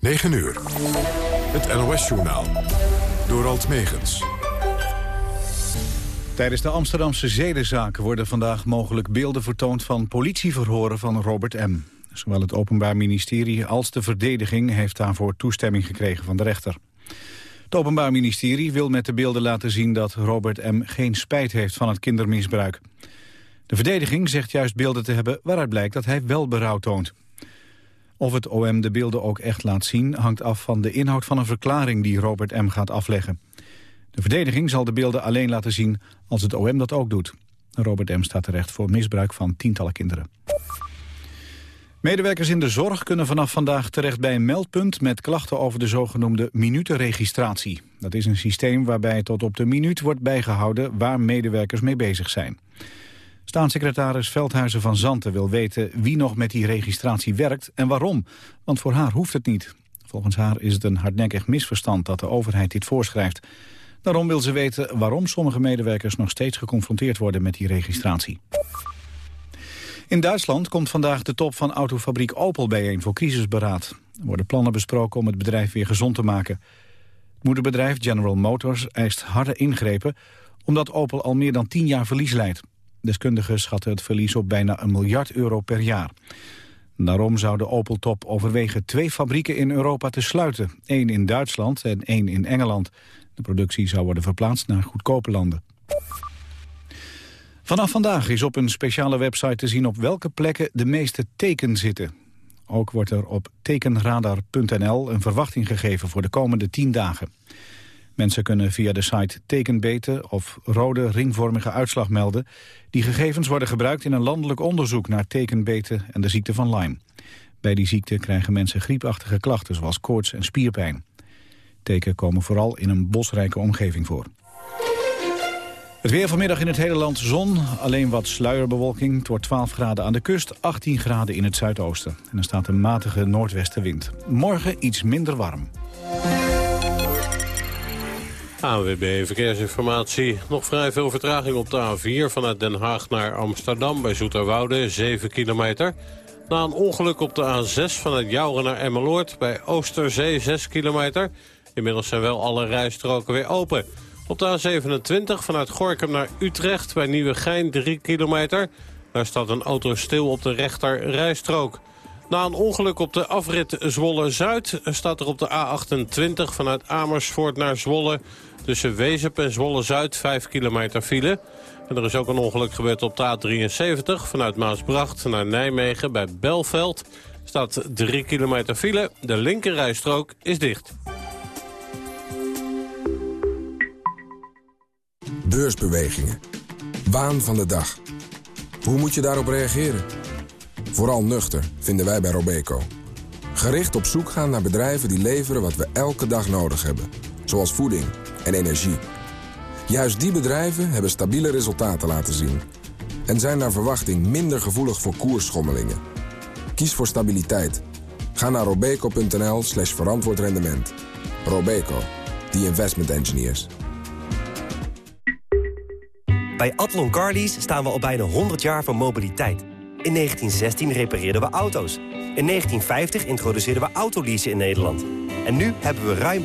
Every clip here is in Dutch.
9 uur. Het NOS-journaal. Door Alt Megens. Tijdens de Amsterdamse zedenzaak worden vandaag mogelijk beelden vertoond van politieverhoren van Robert M. Zowel het Openbaar Ministerie als de verdediging heeft daarvoor toestemming gekregen van de rechter. Het Openbaar Ministerie wil met de beelden laten zien dat Robert M. geen spijt heeft van het kindermisbruik. De verdediging zegt juist beelden te hebben waaruit blijkt dat hij wel berouw toont. Of het OM de beelden ook echt laat zien hangt af van de inhoud van een verklaring die Robert M. gaat afleggen. De verdediging zal de beelden alleen laten zien als het OM dat ook doet. Robert M. staat terecht voor misbruik van tientallen kinderen. Medewerkers in de zorg kunnen vanaf vandaag terecht bij een meldpunt met klachten over de zogenoemde minutenregistratie. Dat is een systeem waarbij tot op de minuut wordt bijgehouden waar medewerkers mee bezig zijn. Staatssecretaris Veldhuizen van Zanten wil weten wie nog met die registratie werkt en waarom. Want voor haar hoeft het niet. Volgens haar is het een hardnekkig misverstand dat de overheid dit voorschrijft. Daarom wil ze weten waarom sommige medewerkers nog steeds geconfronteerd worden met die registratie. In Duitsland komt vandaag de top van autofabriek Opel bijeen voor crisisberaad. Er worden plannen besproken om het bedrijf weer gezond te maken. Het moederbedrijf General Motors eist harde ingrepen... omdat Opel al meer dan tien jaar verlies leidt. Deskundigen schatten het verlies op bijna een miljard euro per jaar. Daarom zou de Opel-top overwegen twee fabrieken in Europa te sluiten. één in Duitsland en één in Engeland. De productie zou worden verplaatst naar goedkope landen. Vanaf vandaag is op een speciale website te zien op welke plekken de meeste teken zitten. Ook wordt er op tekenradar.nl een verwachting gegeven voor de komende tien dagen. Mensen kunnen via de site tekenbeten of rode ringvormige uitslag melden. Die gegevens worden gebruikt in een landelijk onderzoek naar tekenbeten en de ziekte van Lyme. Bij die ziekte krijgen mensen griepachtige klachten zoals koorts en spierpijn. Teken komen vooral in een bosrijke omgeving voor. Het weer vanmiddag in het hele land zon, alleen wat sluierbewolking. Het wordt 12 graden aan de kust, 18 graden in het zuidoosten. En er staat een matige noordwestenwind. Morgen iets minder warm. ANWB Verkeersinformatie. Nog vrij veel vertraging op de A4 vanuit Den Haag naar Amsterdam bij Zoeterwoude, 7 kilometer. Na een ongeluk op de A6 vanuit Jouren naar Emmeloord bij Oosterzee, 6 kilometer. Inmiddels zijn wel alle rijstroken weer open. Op de A27 vanuit Gorkum naar Utrecht bij Nieuwegein, 3 kilometer. Daar staat een auto stil op de rechter rijstrook. Na een ongeluk op de afrit Zwolle-Zuid staat er op de A28 vanuit Amersfoort naar Zwolle Tussen Wezep en Zwolle-Zuid 5 kilometer file. En er is ook een ongeluk gebeurd op de A73 vanuit Maasbracht naar Nijmegen bij Belveld. Staat 3 kilometer file. De linkerrijstrook is dicht. Beursbewegingen. Waan van de dag. Hoe moet je daarop reageren? Vooral nuchter, vinden wij bij Robeco. Gericht op zoek gaan naar bedrijven die leveren wat we elke dag nodig hebben. Zoals voeding en energie. Juist die bedrijven hebben stabiele resultaten laten zien. En zijn naar verwachting minder gevoelig voor koersschommelingen. Kies voor stabiliteit. Ga naar robeco.nl slash verantwoord rendement. Robeco, the investment engineers. Bij Atlon Carlies staan we al bijna 100 jaar van mobiliteit. In 1916 repareerden we auto's. In 1950 introduceerden we autoleasen in Nederland. En nu hebben we ruim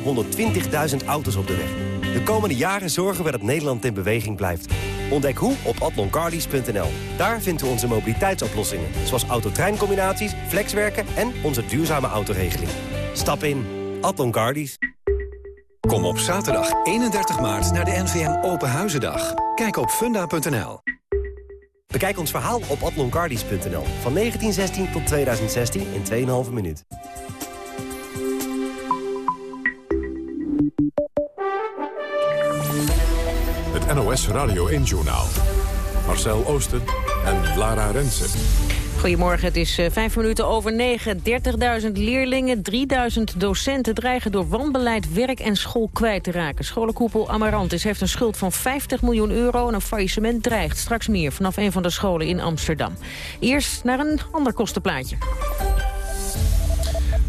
120.000 auto's op de weg. De komende jaren zorgen we dat Nederland in beweging blijft. Ontdek hoe op atloncarlies.nl. Daar vinden we onze mobiliteitsoplossingen. Zoals autotreincombinaties, flexwerken en onze duurzame autoregeling. Stap in. Carlies. Kom op zaterdag 31 maart naar de NVM Open Huizendag. Kijk op funda.nl. Bekijk ons verhaal op atloncardies.nl. Van 1916 tot 2016 in 2,5 minuut. Het NOS Radio 1-journaal. Marcel Oosten en Lara Rensen. Goedemorgen, het is uh, vijf minuten over negen. 30.000 leerlingen, 3.000 docenten dreigen door wanbeleid werk en school kwijt te raken. Scholenkoepel Amarantis heeft een schuld van 50 miljoen euro en een faillissement dreigt. Straks meer vanaf een van de scholen in Amsterdam. Eerst naar een ander kostenplaatje.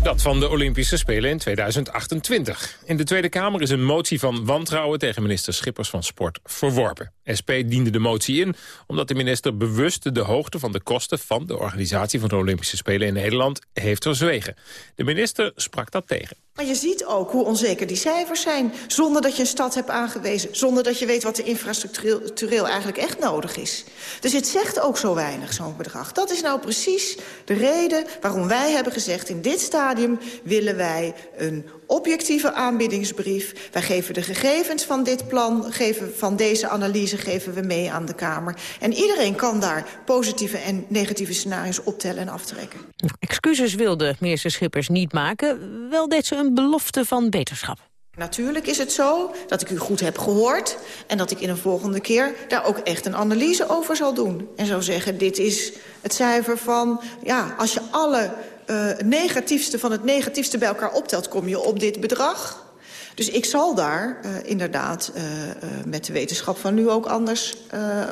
Dat van de Olympische Spelen in 2028. In de Tweede Kamer is een motie van wantrouwen tegen minister Schippers van Sport verworpen. SP diende de motie in omdat de minister bewust de hoogte van de kosten van de organisatie van de Olympische Spelen in Nederland heeft verzwegen. De minister sprak dat tegen. Maar je ziet ook hoe onzeker die cijfers zijn. Zonder dat je een stad hebt aangewezen. Zonder dat je weet wat er infrastructureel eigenlijk echt nodig is. Dus het zegt ook zo weinig, zo'n bedrag. Dat is nou precies de reden waarom wij hebben gezegd... in dit stadium willen wij een objectieve aanbiedingsbrief. Wij geven de gegevens van dit plan, geven, van deze analyse geven we mee aan de Kamer. En iedereen kan daar positieve en negatieve scenario's optellen en aftrekken. Excuses wilde minister Schippers niet maken. Wel deed ze een belofte van beterschap. Natuurlijk is het zo dat ik u goed heb gehoord... en dat ik in een volgende keer daar ook echt een analyse over zal doen. En zou zeggen, dit is het cijfer van... ja, als je alle uh, negatiefste van het negatiefste bij elkaar optelt... kom je op dit bedrag. Dus ik zal daar uh, inderdaad uh, met de wetenschap van nu ook anders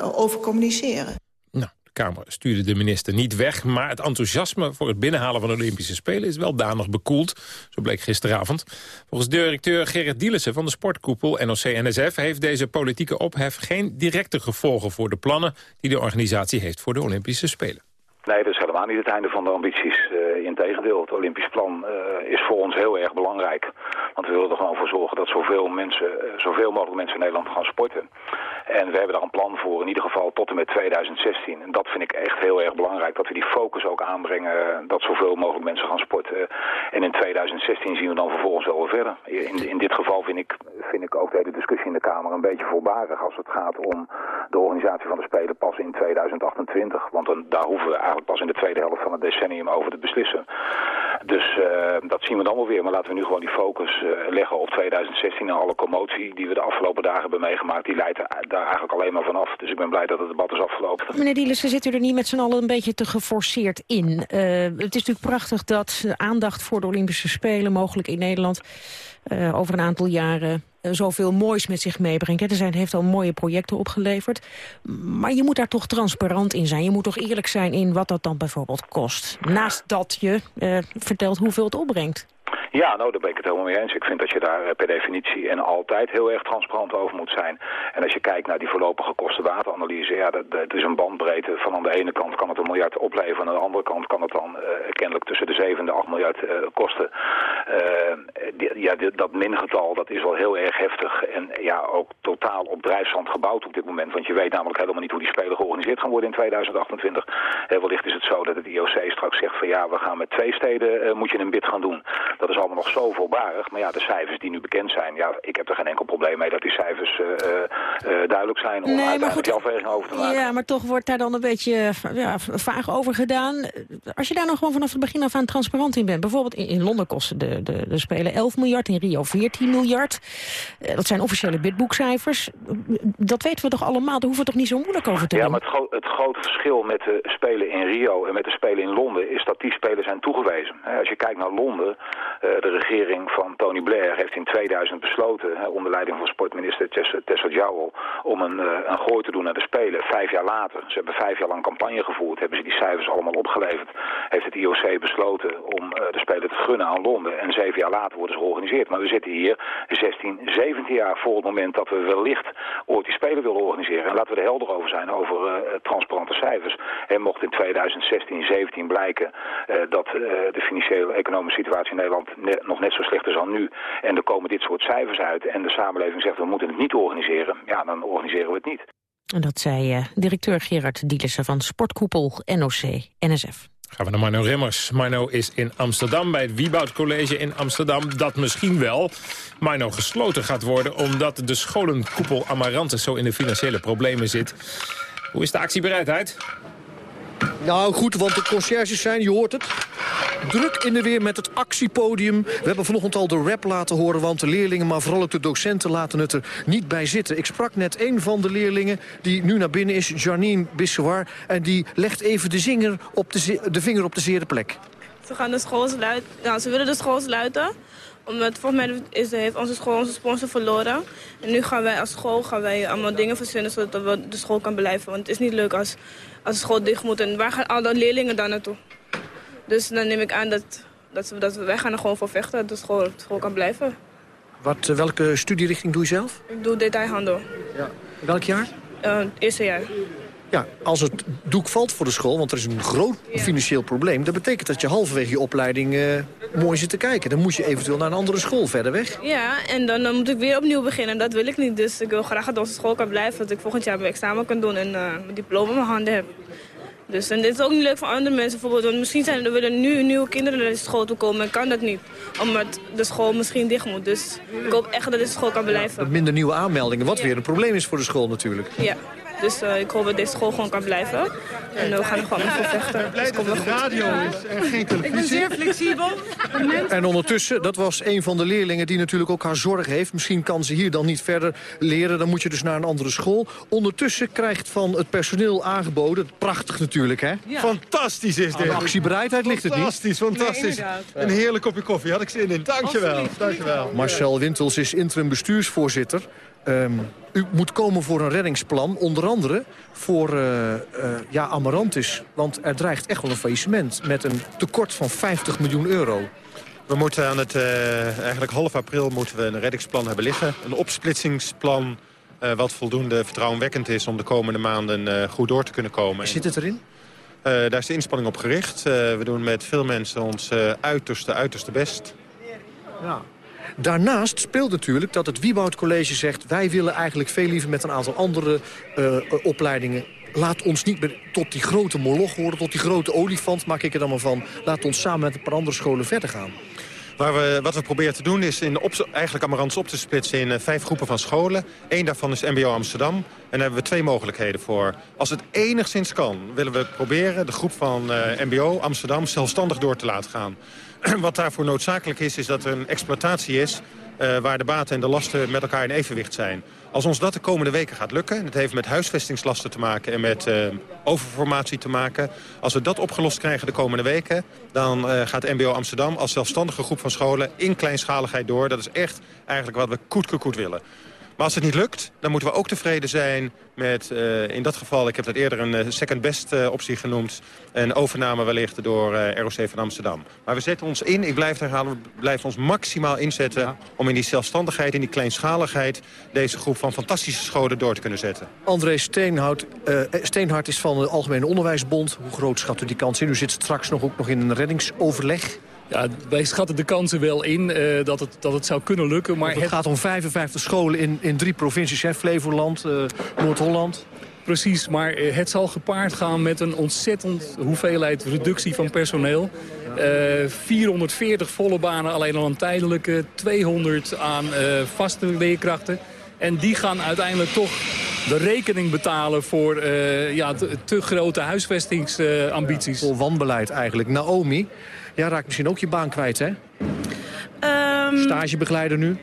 over communiceren. Nou, de Kamer stuurde de minister niet weg... maar het enthousiasme voor het binnenhalen van de Olympische Spelen... is wel danig bekoeld, zo bleek gisteravond. Volgens directeur Gerrit Dielissen van de sportkoepel NOC-NSF... heeft deze politieke ophef geen directe gevolgen voor de plannen... die de organisatie heeft voor de Olympische Spelen. Nee, dat is helemaal niet het einde van de ambities. Uh, Integendeel, het Olympisch plan uh, is voor ons heel erg belangrijk. Want we willen er gewoon voor zorgen dat zoveel, mensen, uh, zoveel mogelijk mensen in Nederland gaan sporten. En we hebben daar een plan voor, in ieder geval tot en met 2016. En dat vind ik echt heel erg belangrijk, dat we die focus ook aanbrengen... dat zoveel mogelijk mensen gaan sporten. En in 2016 zien we dan vervolgens wel weer verder. In, in dit geval vind ik, vind ik ook de hele discussie in de Kamer een beetje voorbarig... als het gaat om de organisatie van de Spelen pas in 2028. Want dan, daar hoeven we eigenlijk pas in de tweede helft van het decennium over te beslissen. Dus uh, dat zien we dan wel weer. Maar laten we nu gewoon die focus uh, leggen op 2016 en alle commotie die we de afgelopen dagen hebben meegemaakt. Die leidt daar eigenlijk alleen maar vanaf. Dus ik ben blij dat het debat is afgelopen. Meneer Dielissen, zit u er niet met z'n allen een beetje te geforceerd in? Uh, het is natuurlijk prachtig dat aandacht voor de Olympische Spelen mogelijk in Nederland uh, over een aantal jaren uh, zoveel moois met zich meebrengt. Er zijn, heeft al mooie projecten opgeleverd. Maar je moet daar toch transparant in zijn. Je moet toch eerlijk zijn in wat dat dan bijvoorbeeld kost. Naast dat je uh, vertelt hoeveel het opbrengt. Ja, nou, daar ben ik het helemaal mee eens. Ik vind dat je daar per definitie en altijd heel erg transparant over moet zijn. En als je kijkt naar die voorlopige kosten-wateranalyse, ja, dat, is een bandbreedte van aan de ene kant kan het een miljard opleveren, aan de andere kant kan het dan kennelijk tussen de 7 en de 8 miljard kosten. Die, ja, die, dat mingetal, dat is wel heel erg heftig en ja, ook totaal op drijfzand gebouwd op dit moment. Want je weet namelijk helemaal niet hoe die Spelen georganiseerd gaan worden in 2028. Heel wellicht is het zo dat het IOC straks zegt van ja, we gaan met twee steden, moet je een bid gaan doen. Dat is allemaal nog zo voorbarig. Maar ja, de cijfers die nu bekend zijn, ja, ik heb er geen enkel probleem mee dat die cijfers uh, uh, duidelijk zijn om nee, uiteindelijk goed, die afweging over te maken. Ja, maar toch wordt daar dan een beetje ja, vaag over gedaan. Als je daar nog gewoon vanaf het begin af aan transparant in bent. Bijvoorbeeld in, in Londen kosten de, de, de Spelen 11 miljard, in Rio 14 miljard. dat zijn officiële bidboekcijfers. Dat weten we toch allemaal, daar hoeven we toch niet zo moeilijk over te ja, doen? Ja, maar het, gro het grote verschil met de Spelen in Rio en met de Spelen in Londen... is dat die Spelen zijn toegewezen. Als je kijkt naar Londen, de regering van Tony Blair heeft in 2000 besloten, onder leiding van sportminister Tessa, Jowell, om een, uh, een gooi te doen naar de Spelen. Vijf jaar later, ze hebben vijf jaar lang campagne gevoerd, hebben ze die cijfers allemaal opgeleverd. Heeft het IOC besloten om de Spelen te gunnen aan Londen. En zeven jaar later worden ze georganiseerd. Maar we zitten hier 16, 17 jaar voor het moment dat we wellicht ooit die Spelen willen organiseren. En laten we er helder over zijn, over uh, transparante cijfers. En mocht in 2016, 17 blijken dat de financiële economische situatie in Nederland nog net zo slecht is dan nu. En er komen dit soort cijfers uit. En de samenleving zegt we moeten het niet organiseren. Ja, dan organiseren we het niet. En dat zei directeur Gerard Dielissen van Sportkoepel NOC-NSF. Gaan we naar Marno Remmers. Marno is in Amsterdam bij het Wieboud College in Amsterdam. Dat misschien wel Marno gesloten gaat worden... omdat de scholenkoepel Amarantis zo in de financiële problemen zit. Hoe is de actiebereidheid? Nou goed, want de conciërges zijn, je hoort het, druk in de weer met het actiepodium. We hebben vanochtend al de rap laten horen, want de leerlingen... maar vooral ook de docenten laten het er niet bij zitten. Ik sprak net een van de leerlingen die nu naar binnen is, Janine Bissouar... en die legt even de, zinger op de, de vinger op de zere plek. Ze, gaan de school sluiten. Nou, ze willen de school sluiten omdat volgens mij heeft onze school onze sponsor verloren. En nu gaan wij als school gaan wij allemaal dingen verzinnen zodat we de school kan blijven. Want het is niet leuk als, als de school dicht moet. En waar gaan alle leerlingen dan naartoe? Dus dan neem ik aan dat Dat, we, dat we, wij gaan er gewoon voor vechten, dat het school, school kan blijven. Wat, eh, welke studierichting doe je zelf? Ik doe detailhandel. Ja. Welk jaar? Uh, eerste jaar. Ja, als het doek valt voor de school, want er is een groot financieel probleem... dat betekent dat je halverwege je opleiding uh, mooi zit te kijken. Dan moet je eventueel naar een andere school verder weg. Ja, en dan, dan moet ik weer opnieuw beginnen. Dat wil ik niet, dus ik wil graag dat onze school kan blijven. Dat ik volgend jaar mijn examen kan doen en uh, mijn diploma in mijn handen heb. Dus en dit is ook niet leuk voor andere mensen. Bijvoorbeeld, misschien zijn er willen nu nieuwe kinderen naar de school toe komen en kan dat niet. Omdat de school misschien dicht moet. Dus ik hoop echt dat de school kan blijven. Ja, minder nieuwe aanmeldingen, wat weer een probleem is voor de school natuurlijk. Ja. Dus uh, ik hoop dat deze school gewoon kan blijven. En uh, we gaan er gewoon voor vechten. Dus komt wel goed. radio is en geen televisie. Ik ben zeer flexibel. En ondertussen, dat was een van de leerlingen die natuurlijk ook haar zorg heeft. Misschien kan ze hier dan niet verder leren. Dan moet je dus naar een andere school. Ondertussen krijgt van het personeel aangeboden. Prachtig natuurlijk, hè? Ja. Fantastisch is dit. Aan actiebereidheid ligt het niet. Fantastisch, fantastisch. Nee, een heerlijk kopje koffie. Had ik zin in. Dankjewel. Dankjewel. Marcel Wintels is interim bestuursvoorzitter. Um, u moet komen voor een reddingsplan, onder andere voor uh, uh, ja, Amarantis. Want er dreigt echt wel een faillissement met een tekort van 50 miljoen euro. We moeten aan het, uh, eigenlijk half april moeten we een reddingsplan hebben liggen. Een opsplitsingsplan wat voldoende vertrouwenwekkend is om de komende maanden goed door te kunnen komen. Zit het erin? daar is de inspanning op gericht. we doen met veel mensen ons uiterste, uiterste best. Ja. Daarnaast speelt natuurlijk dat het Wieboud College zegt... wij willen eigenlijk veel liever met een aantal andere uh, opleidingen laat ons niet meer tot die grote moloch worden, tot die grote olifant, maak ik er dan maar van. Laat ons samen met een paar andere scholen verder gaan. Waar we, wat we proberen te doen is in op, eigenlijk Amarants op te splitsen in uh, vijf groepen van scholen. Eén daarvan is MBO Amsterdam. En daar hebben we twee mogelijkheden voor. Als het enigszins kan, willen we proberen de groep van uh, MBO Amsterdam zelfstandig door te laten gaan. Wat daarvoor noodzakelijk is, is dat er een exploitatie is... Uh, waar de baten en de lasten met elkaar in evenwicht zijn. Als ons dat de komende weken gaat lukken... en het heeft met huisvestingslasten te maken en met uh, overformatie te maken... als we dat opgelost krijgen de komende weken... dan uh, gaat MBO Amsterdam als zelfstandige groep van scholen in kleinschaligheid door. Dat is echt eigenlijk wat we koet koet willen. Maar als het niet lukt, dan moeten we ook tevreden zijn met, uh, in dat geval, ik heb dat eerder een uh, second best uh, optie genoemd, een overname wellicht door ROC van Amsterdam. Maar we zetten ons in, ik blijf herhalen, we blijven ons maximaal inzetten ja. om in die zelfstandigheid, in die kleinschaligheid, deze groep van fantastische scholen door te kunnen zetten. André Steenhout, Steenhart is van de Algemene Onderwijsbond. Hoe groot schat u die kans in? U zit straks nog ook nog in een reddingsoverleg. Ja, wij schatten de kansen wel in uh, dat, het, dat het zou kunnen lukken. Maar het, het, gaat om 55 scholen in, in drie provincies, hè? Flevoland, uh, Noord-Holland. Precies, maar uh, het zal gepaard gaan met een ontzettend hoeveelheid reductie van personeel. 440 volle banen alleen al aan tijdelijke, 200 aan vaste leerkrachten. En die gaan uiteindelijk toch de rekening betalen voor ja, te, te, grote huisvestingsambities. Vol wanbeleid eigenlijk. Naomi, ja, raakt misschien ook je baan kwijt, hè? Um, Stagebegeleider nu?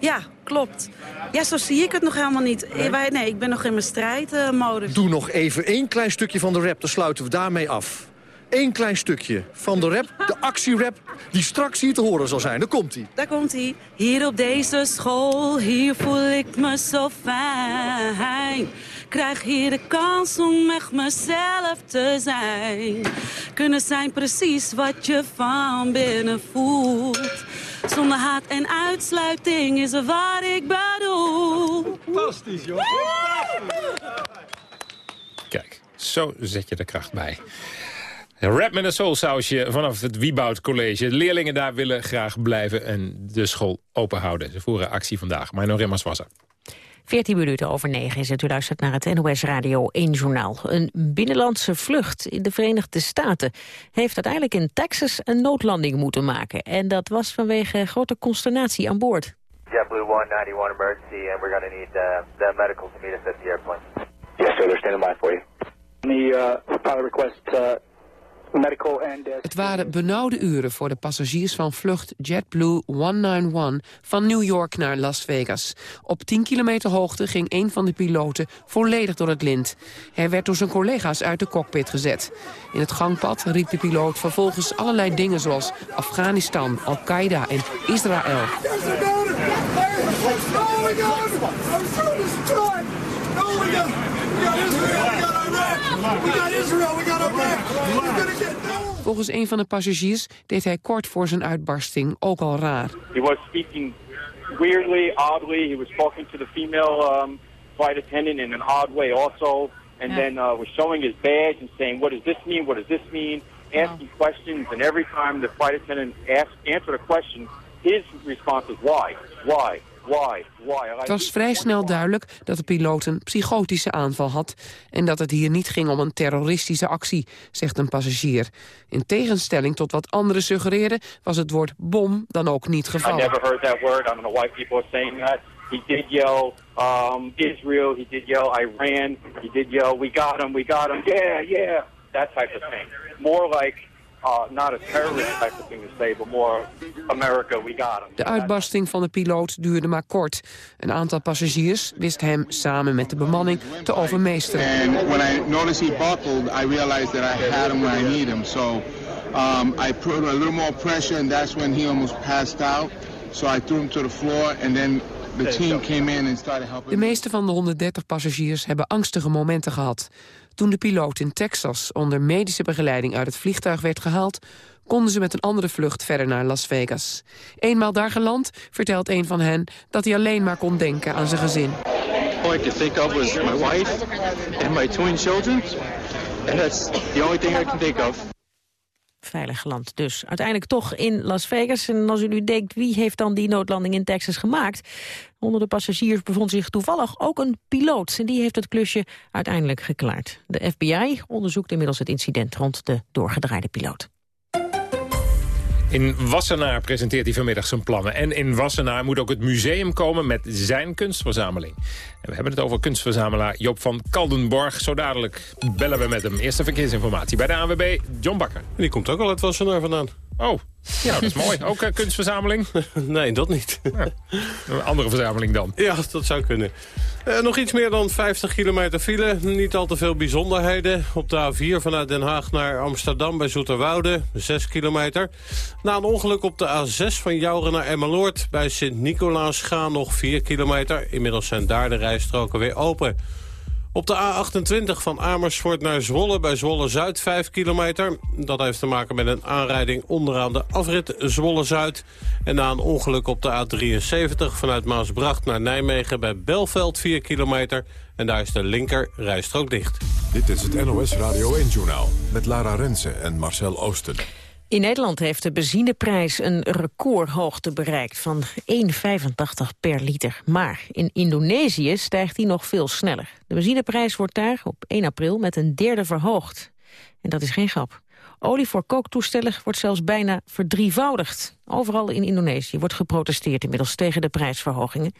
Ja, klopt. Ja, zo zie ik het nog helemaal niet. Nee, Wij, nee ik ben nog in mijn strijdmodus. Doe nog even één klein stukje van de rap, dan sluiten we daarmee af. Eén klein stukje van de rap, de actierap, die straks hier te horen zal zijn. Daar komt hij. Daar komt hij. Hier op deze school, hier voel ik me zo fijn. Krijg hier de kans om echt mezelf te zijn. Kunnen zijn precies wat je van binnen voelt. Zonder haat en uitsluiting is er waar ik bedoel. Fantastisch, joh. Kijk, zo zet je de kracht bij. Rap met een soulsausje vanaf het Wieboud College. De leerlingen daar willen graag blijven en de school open houden. Ze voeren actie vandaag. Maar nog was wasser. 14 minuten over 9 is het. U luistert naar het NOS Radio 1 Journaal. Een binnenlandse vlucht in de Verenigde Staten... heeft uiteindelijk in Texas een noodlanding moeten maken. En dat was vanwege grote consternatie aan boord. JetBlue 191 emergency and we're going to need uh, the medical to meet us at the airplane. Yes, sir. They're standing by for you. The uh, pilot request uh, het waren benauwde uren voor de passagiers van vlucht JetBlue 191 van New York naar Las Vegas. Op 10 kilometer hoogte ging een van de piloten volledig door het lint. Hij werd door zijn collega's uit de cockpit gezet. In het gangpad riep de piloot vervolgens allerlei dingen zoals Afghanistan, Al-Qaeda en Israël. we Volgens een van de passagiers deed hij kort voor zijn uitbarsting ook al raar. He was speaking weirdly, oddly. He was talking to the female um, flight attendant in an odd way also. And then uh, was showing his badge and saying, what does this mean, what does this mean? Asking questions, and every time the flight attendant asked, answered a question, his response is why, why, why. Het was vrij snel duidelijk dat de piloot een psychotische aanval had... en dat het hier niet ging om een terroristische actie, zegt een passagier. In tegenstelling tot wat anderen suggereren... was het woord bom dan ook niet gevallen. never heard that word. I don't know why people are saying that. He did yell um, Israel. He did yell Iran. He did yell, we got him, we got him. Yeah, yeah. That type of thing. More like uh, not a terrorist type of thing to say, but more America, we got him. De uitbarsting van de piloot duurde maar kort. Een aantal passagiers wist hem samen met de bemanning te overmeesteren. And when I noticed he buckled, I realized that I had him where I need him. So um, I put a little more pressure, and that's when he almost passed out. So I threw him to the floor, and then the team came in and started helping. De meeste van de 130 passagiers hebben angstige momenten gehad. Toen de piloot in Texas onder medische begeleiding uit het vliegtuig werd gehaald... konden ze met een andere vlucht verder naar Las Vegas. Eenmaal daar geland vertelt een van hen dat hij alleen maar kon denken aan zijn gezin. All I could think of was my wife and my twin children. And that's the only thing I can think of. Veilig land dus. Uiteindelijk toch in Las Vegas. En als u nu denkt, wie heeft dan die noodlanding in Texas gemaakt? Onder de passagiers bevond zich toevallig ook een piloot. En die heeft het klusje uiteindelijk geklaard. De FBI onderzoekt inmiddels het incident rond de doorgedraaide piloot. In Wassenaar presenteert hij vanmiddag zijn plannen. En in Wassenaar moet ook het museum komen met zijn kunstverzameling. En we hebben het over kunstverzamelaar Joop van Kaldenborg. Zo dadelijk bellen we met hem. Eerste verkeersinformatie bij de ANWB, John Bakker. Die komt ook al uit Wassenaar vandaan. Oh, ja, dat is mooi. Ook een kunstverzameling? nee, dat niet. Een andere verzameling dan? Ja, dat zou kunnen. Eh, nog iets meer dan 50 kilometer file. Niet al te veel bijzonderheden. Op de A4 vanuit Den Haag naar Amsterdam bij Zoeterwoude. 6 kilometer. Na een ongeluk op de A6 van Jouren naar Emmeloord... bij Sint-Nicolaas gaan nog 4 kilometer. Inmiddels zijn daar de rijstroken weer open. Op de A28 van Amersfoort naar Zwolle bij Zwolle-Zuid 5 kilometer. Dat heeft te maken met een aanrijding onderaan de afrit Zwolle-Zuid. En na een ongeluk op de A73 vanuit Maasbracht naar Nijmegen bij Belveld 4 kilometer. En daar is de linker rijstrook dicht. Dit is het NOS Radio 1-journaal met Lara Rensen en Marcel Oosten. In Nederland heeft de benzineprijs een recordhoogte bereikt van 1,85 per liter. Maar in Indonesië stijgt die nog veel sneller. De benzineprijs wordt daar op 1 april met een derde verhoogd. En dat is geen grap. Olie voor kooktoestellen wordt zelfs bijna verdrievoudigd. Overal in Indonesië wordt geprotesteerd inmiddels tegen de prijsverhogingen.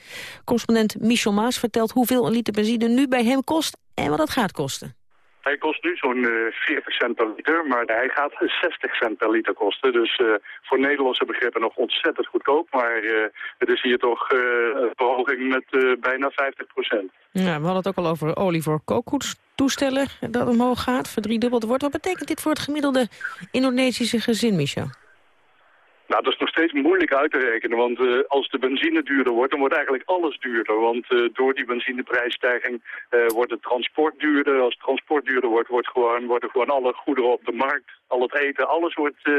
Correspondent Michel Maas vertelt hoeveel een liter benzine nu bij hem kost en wat het gaat kosten. Hij kost nu zo'n eh, 40 cent per liter, maar hij gaat 60 cent per liter kosten. Dus eh, voor Nederlandse begrippen nog ontzettend goedkoop. Maar eh, het is hier toch eh, een verhoging met eh, bijna 50 procent. Ja, we hadden het ook al over olie voor kooktoestellen dat omhoog gaat, verdriedubbeld wordt. Wat betekent dit voor het gemiddelde Indonesische gezin, Michel? Nou, dat is nog steeds moeilijk uit te rekenen, want eh, als de benzine duurder wordt, dan wordt eigenlijk alles duurder. Want eh, door die benzineprijsstijging eh, wordt het transport duurder. Als het transport duurder wordt, wordt gewoon, worden gewoon alle goederen op de markt, al het eten, alles wordt,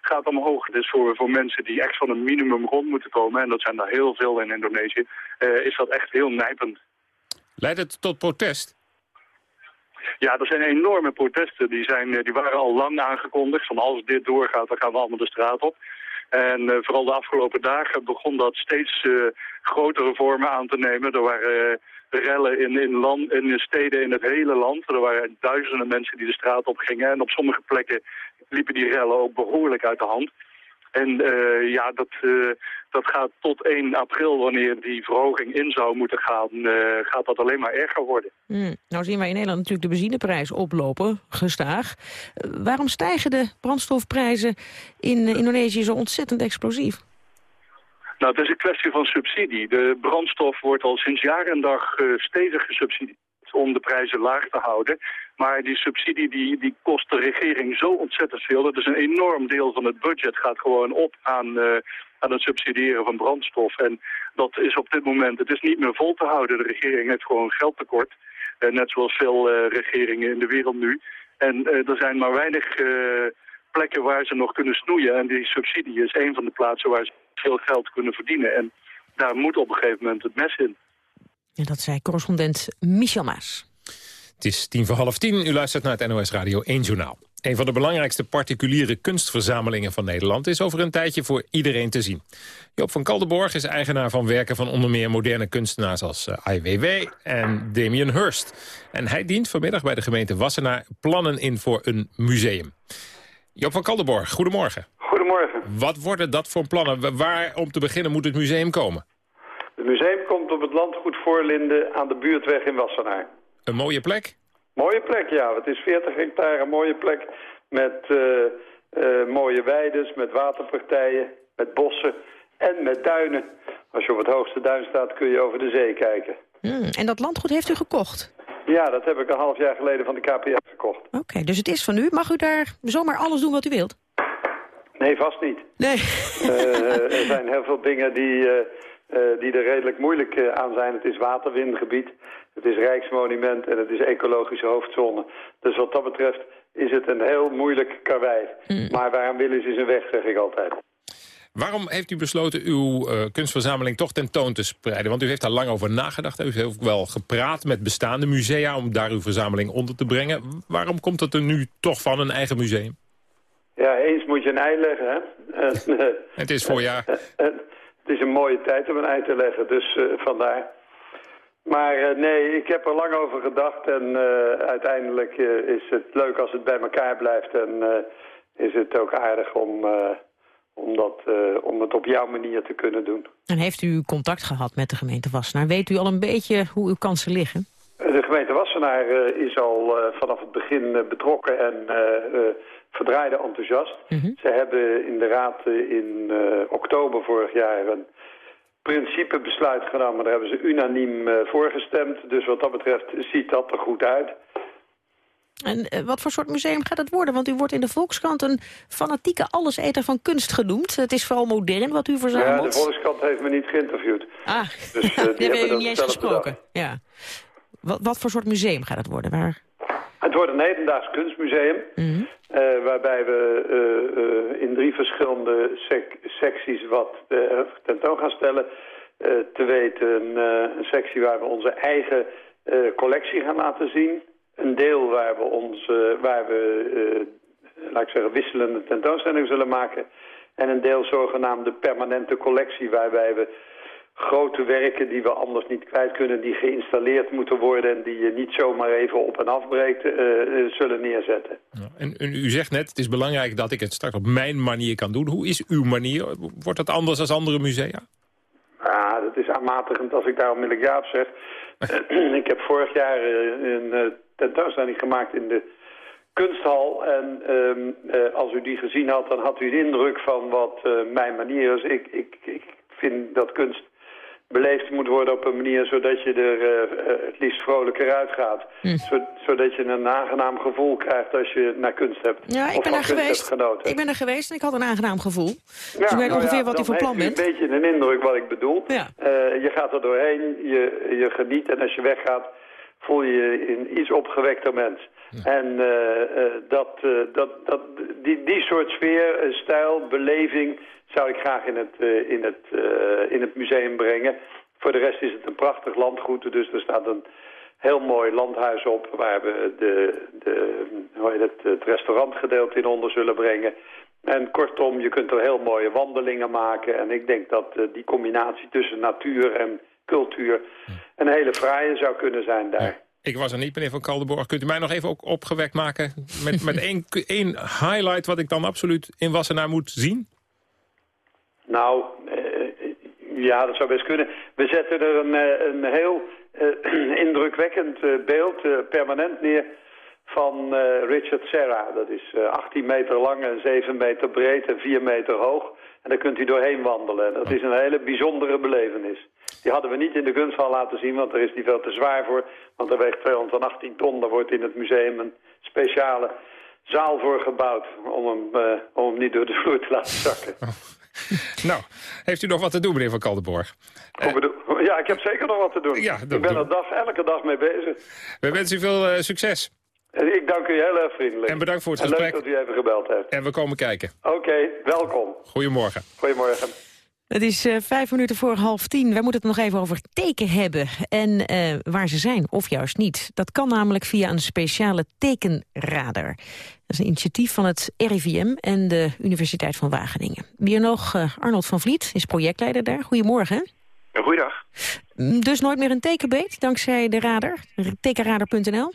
gaat omhoog. Dus voor, voor mensen die echt van een minimum rond moeten komen, en dat zijn er heel veel in Indonesië, is dat echt heel nijpend. Leidt het tot protest? Ja, er zijn enorme protesten. Die, zijn, die waren al lang aangekondigd. Van als dit doorgaat, dan gaan we allemaal de straat op. En eh, vooral de afgelopen dagen begon dat steeds eh, grotere vormen aan te nemen. Er waren eh, rellen in, in, land, in steden in het hele land. Er waren duizenden mensen die de straat op gingen. En op sommige plekken liepen die rellen ook behoorlijk uit de hand. En eh, ja, dat, eh, dat gaat tot 1 april, wanneer die verhoging in zou moeten gaan, eh, gaat dat alleen maar erger worden. Hmm. Nou zien wij in Nederland natuurlijk de benzineprijs oplopen, gestaag. Waarom stijgen de brandstofprijzen in Indonesië zo ontzettend explosief? Nou, het is een kwestie van subsidie. De brandstof wordt al sinds jaar en dag stevig gesubsidieerd om de prijzen laag te houden. Maar die subsidie die, die kost de regering zo ontzettend veel. Dat is een enorm deel van het budget gaat gewoon op aan, eh, aan het subsidiëren van brandstof. En dat is op dit moment, het is niet meer vol te houden. De regering heeft gewoon geldtekort. Eh, net zoals veel eh, regeringen in de wereld nu. En er zijn maar weinig plekken waar ze nog kunnen snoeien. En die subsidie is een van de plaatsen waar ze veel geld kunnen verdienen. En daar moet op een gegeven moment het mes in. En dat zei correspondent Michel Maas. Het is tien voor half tien. U luistert naar het NOS Radio 1 Journaal. Een van de belangrijkste particuliere kunstverzamelingen van Nederland... is over een tijdje voor iedereen te zien. Joop van Kaldenborg is eigenaar van werken van onder meer moderne kunstenaars... als eh, IWW en Damien Hurst. En hij dient vanmiddag bij de gemeente Wassenaar plannen in voor een museum. Joop van Kaldenborg, goedemorgen. Goedemorgen. Wat worden dat voor plannen? Wa- Waar, om te beginnen, moet het museum komen? Het museum komt op het landgoed Voorlinden aan de buurtweg in Wassenaar. Een mooie plek? Mooie plek, ja. Het is 40 hectare, een mooie plek met eh, eh, mooie weides, met waterpartijen, met bossen en met duinen. Als je op het hoogste duin staat kun je over de zee kijken. Hmm, en dat landgoed heeft u gekocht? Ja, dat heb ik een half jaar geleden van de KPF gekocht. Oké, dus het is van u. Mag u daar zomaar alles doen wat u wilt? Nee, vast niet. Nee. Eh, er zijn heel veel dingen die, eh, eh, die er redelijk moeilijk aan zijn. Het is waterwindgebied, het is rijksmonument en het is ecologische hoofdzone. Dus wat dat betreft is het een heel moeilijk karwei. Maar waaraan willen is een weg, zeg ik altijd. Waarom heeft u besloten uw eh, kunstverzameling toch tentoon te spreiden? Want u heeft daar lang over nagedacht. U heeft ook wel gepraat met bestaande musea om daar uw verzameling onder te brengen. Waarom komt het er nu toch van een eigen museum? Ja, eens moet je een ei leggen, hè. Het is voorjaar. het is een mooie tijd om een ei te leggen, dus eh, vandaar. Maar eh, nee, ik heb er lang over gedacht en eh, uiteindelijk eh, is het leuk als het bij elkaar blijft. En is het ook aardig om, om, dat, om het op jouw manier te kunnen doen. En heeft u contact gehad met de gemeente Wassenaar? Weet u al een beetje hoe uw kansen liggen? De gemeente Wassenaar is al vanaf het begin betrokken en verdraaide enthousiast. Ze hebben in de raad in oktober vorig jaar een principebesluit genomen. Daar hebben ze unaniem eh, voorgestemd. Dus wat dat betreft ziet dat er goed uit. En eh, wat voor soort museum gaat het worden? Want u wordt in de Volkskrant een fanatieke alleseter van kunst genoemd. Het is vooral modern wat u Ja, verzamelt. de Volkskrant heeft me niet geïnterviewd. Ah, Dus, eh, die hebben dat niet eens gesproken. Ja. Wat, wat voor soort museum gaat het worden? Waar... Het wordt een hedendaags kunstmuseum. Mhm. eh, waarbij we eh, eh, in drie verschillende sec- secties wat tentoon gaan stellen. Te weten een, een sectie waar we onze eigen collectie gaan laten zien. Een deel waar we, ons, waar we laat ik zeggen, wisselende tentoonstellingen zullen maken. En een deel zogenaamde permanente collectie waarbij we grote werken die we anders niet kwijt kunnen... die geïnstalleerd moeten worden en die je niet zomaar even op en afbreekt... eh, eh, zullen neerzetten. En, en u zegt net, het is belangrijk dat ik het straks op mijn manier kan doen. Hoe is uw manier? Wordt dat anders dan andere musea? Ah, dat is aanmatigend als ik daar onmiddellijk ja op zeg. ik heb vorig jaar eh, een tentoonstelling gemaakt in de kunsthal. En ehm, eh, als u die gezien had, dan had u de indruk van wat mijn manier is. Ik, ik, ik vind dat kunst beleefd moet worden op een manier zodat je er eh, eh, het liefst vrolijker uitgaat. Zo- zodat je een aangenaam gevoel krijgt als je naar kunst hebt. Ja, ik ben er geweest. Ik ben er geweest en ik had een aangenaam gevoel. dus ik weet nou ongeveer ja, wat u van plan bent. een beetje een indruk wat ik bedoel. Ja. Eh, je gaat er doorheen, je, je geniet en als je weggaat voel je je een iets opgewekter mens. En dat, dat, dat, die, die soort sfeer, stijl, beleving zou ik graag in het, eh, in, het, eh, in het museum brengen. Voor de rest is het een prachtig landgoed, dus er staat een heel mooi landhuis op... waar we de, de, hoe heet het, het restaurantgedeelte in onder zullen brengen. En kortom, je kunt er heel mooie wandelingen maken. En ik denk dat eh, die combinatie tussen natuur en cultuur... een hele fraaie zou kunnen zijn daar. Ik was er niet, meneer Van Kaldenborg. Kunt u mij nog even ook opgewekt maken met, met één, één highlight... wat ik dan absoluut in Wassenaar moet zien? Nou, eh, ja, dat zou best kunnen. We zetten er een, eh, een heel eh, indrukwekkend beeld permanent neer van Richard Serra. Dat is eh, 18 meter lang en 7 meter breed en 4 meter hoog. En daar kunt u doorheen wandelen. En dat is een hele bijzondere belevenis. Die hadden we niet in de kunsthal laten zien, want daar is die veel te zwaar voor. Want er weegt 218 ton. Daar wordt in het museum een speciale zaal voor gebouwd om hem, om hem niet door de vloer te laten zakken. Nou, heeft u nog wat te doen, meneer Van Kaldenborg? Ja, ik heb zeker nog wat te doen. Ja, ik ben er dag, elke dag mee bezig. We wensen u veel eh, succes. Ik dank u heel erg vriendelijk. En bedankt voor het En gesprek. leuk dat u even gebeld heeft. En we komen kijken. Oké, welkom. Goedemorgen. Goedemorgen. Het is eh, vijf minuten voor half tien. Wij moeten het nog even over teken hebben. En eh, waar ze zijn, of juist niet. Dat kan namelijk via een speciale tekenradar. Dat is een initiatief van het RIVM en de Universiteit van Wageningen. Bioloog eh, Arnold van Vliet is projectleider daar. Goedemorgen. Goeiedag. Mm, Dus nooit meer een tekenbeet, dankzij de radar, tekenradar.nl.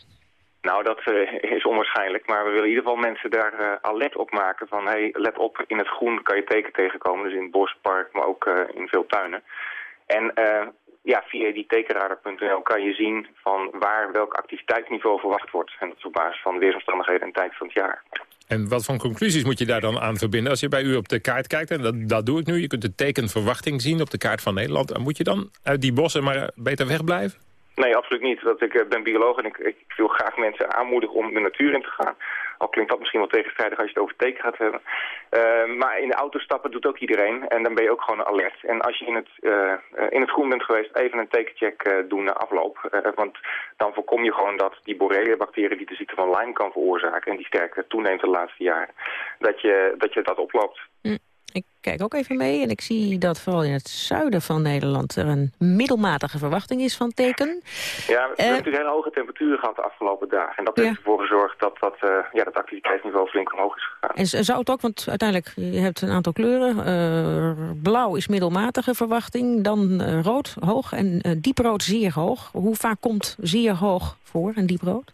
Nou, dat eh, is onwaarschijnlijk, maar we willen in ieder geval mensen daar eh, alert op maken van... hey, let op, in het groen kan je teken tegenkomen, dus in het bos, park, maar ook eh, in veel tuinen. En ja, via die tekenradar.nl kan je zien van waar welk activiteitsniveau verwacht wordt. En dat is op basis van weersomstandigheden en tijd van het jaar. En wat voor conclusies moet je daar dan aan verbinden? Als je bij u op de kaart kijkt, en dat, dat doe ik nu... je kunt de tekenverwachting zien op de kaart van Nederland... moet je dan uit die bossen maar beter wegblijven? Nee, absoluut niet. Dat ik eh, ben bioloog en ik, ik wil graag mensen aanmoedigen om de natuur in te gaan. Al klinkt dat misschien wel tegenstrijdig als je het over teken gaat hebben. Eh, maar in de auto stappen doet ook iedereen en dan ben je ook gewoon alert. En als je in het, eh, in het groen bent geweest, even een tekencheck doen na afloop. Want dan voorkom je gewoon dat die borrelia-bacterie die de ziekte van Lyme kan veroorzaken... en die sterker toeneemt de laatste jaren, dat je dat, je dat oploopt. Ik kijk ook even mee en ik zie dat vooral in het zuiden van Nederland... er een middelmatige verwachting is van teken. Ja, we hebben natuurlijk hele hoge temperaturen gehad de afgelopen dagen. En dat heeft ervoor gezorgd dat dat, eh, ja, dat activiteitsniveau flink omhoog is gegaan. En zou het ook, want uiteindelijk, je hebt een aantal kleuren. Eh, blauw is middelmatige verwachting, dan eh, rood hoog en eh, dieprood zeer hoog. Hoe vaak komt zeer hoog voor, een dieprood?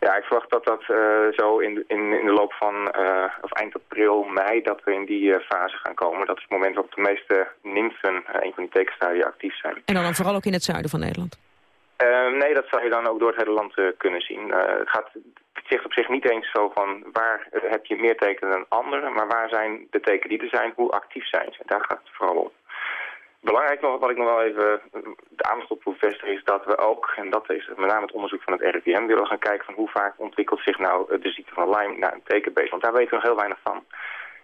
Ja, ik verwacht dat dat eh, zo in, de- in, in de loop van, eh, of eind april, mei, dat we in die eh, fase gaan komen. Dat is het moment waarop de meeste nymfen, een van die tekenstadia, actief zijn. En dan, dan vooral ook in het zuiden van Nederland. Nee, dat zou je dan ook door het hele land kunnen zien. Het, gaat, het zegt op zich niet eens zo van waar heb je meer tekenen dan anderen, maar waar zijn de tekenen die er zijn, hoe actief zijn ze. Daar gaat het vooral om. Belangrijk nog, wat ik nog wel even eh, de aandacht op wil vestigen, is dat we ook, en dat is met name het onderzoek van het RIVM, willen gaan kijken van hoe vaak ontwikkelt zich nou eh, de ziekte van Lyme naar een tekenbeet. Want daar weten we nog heel weinig van.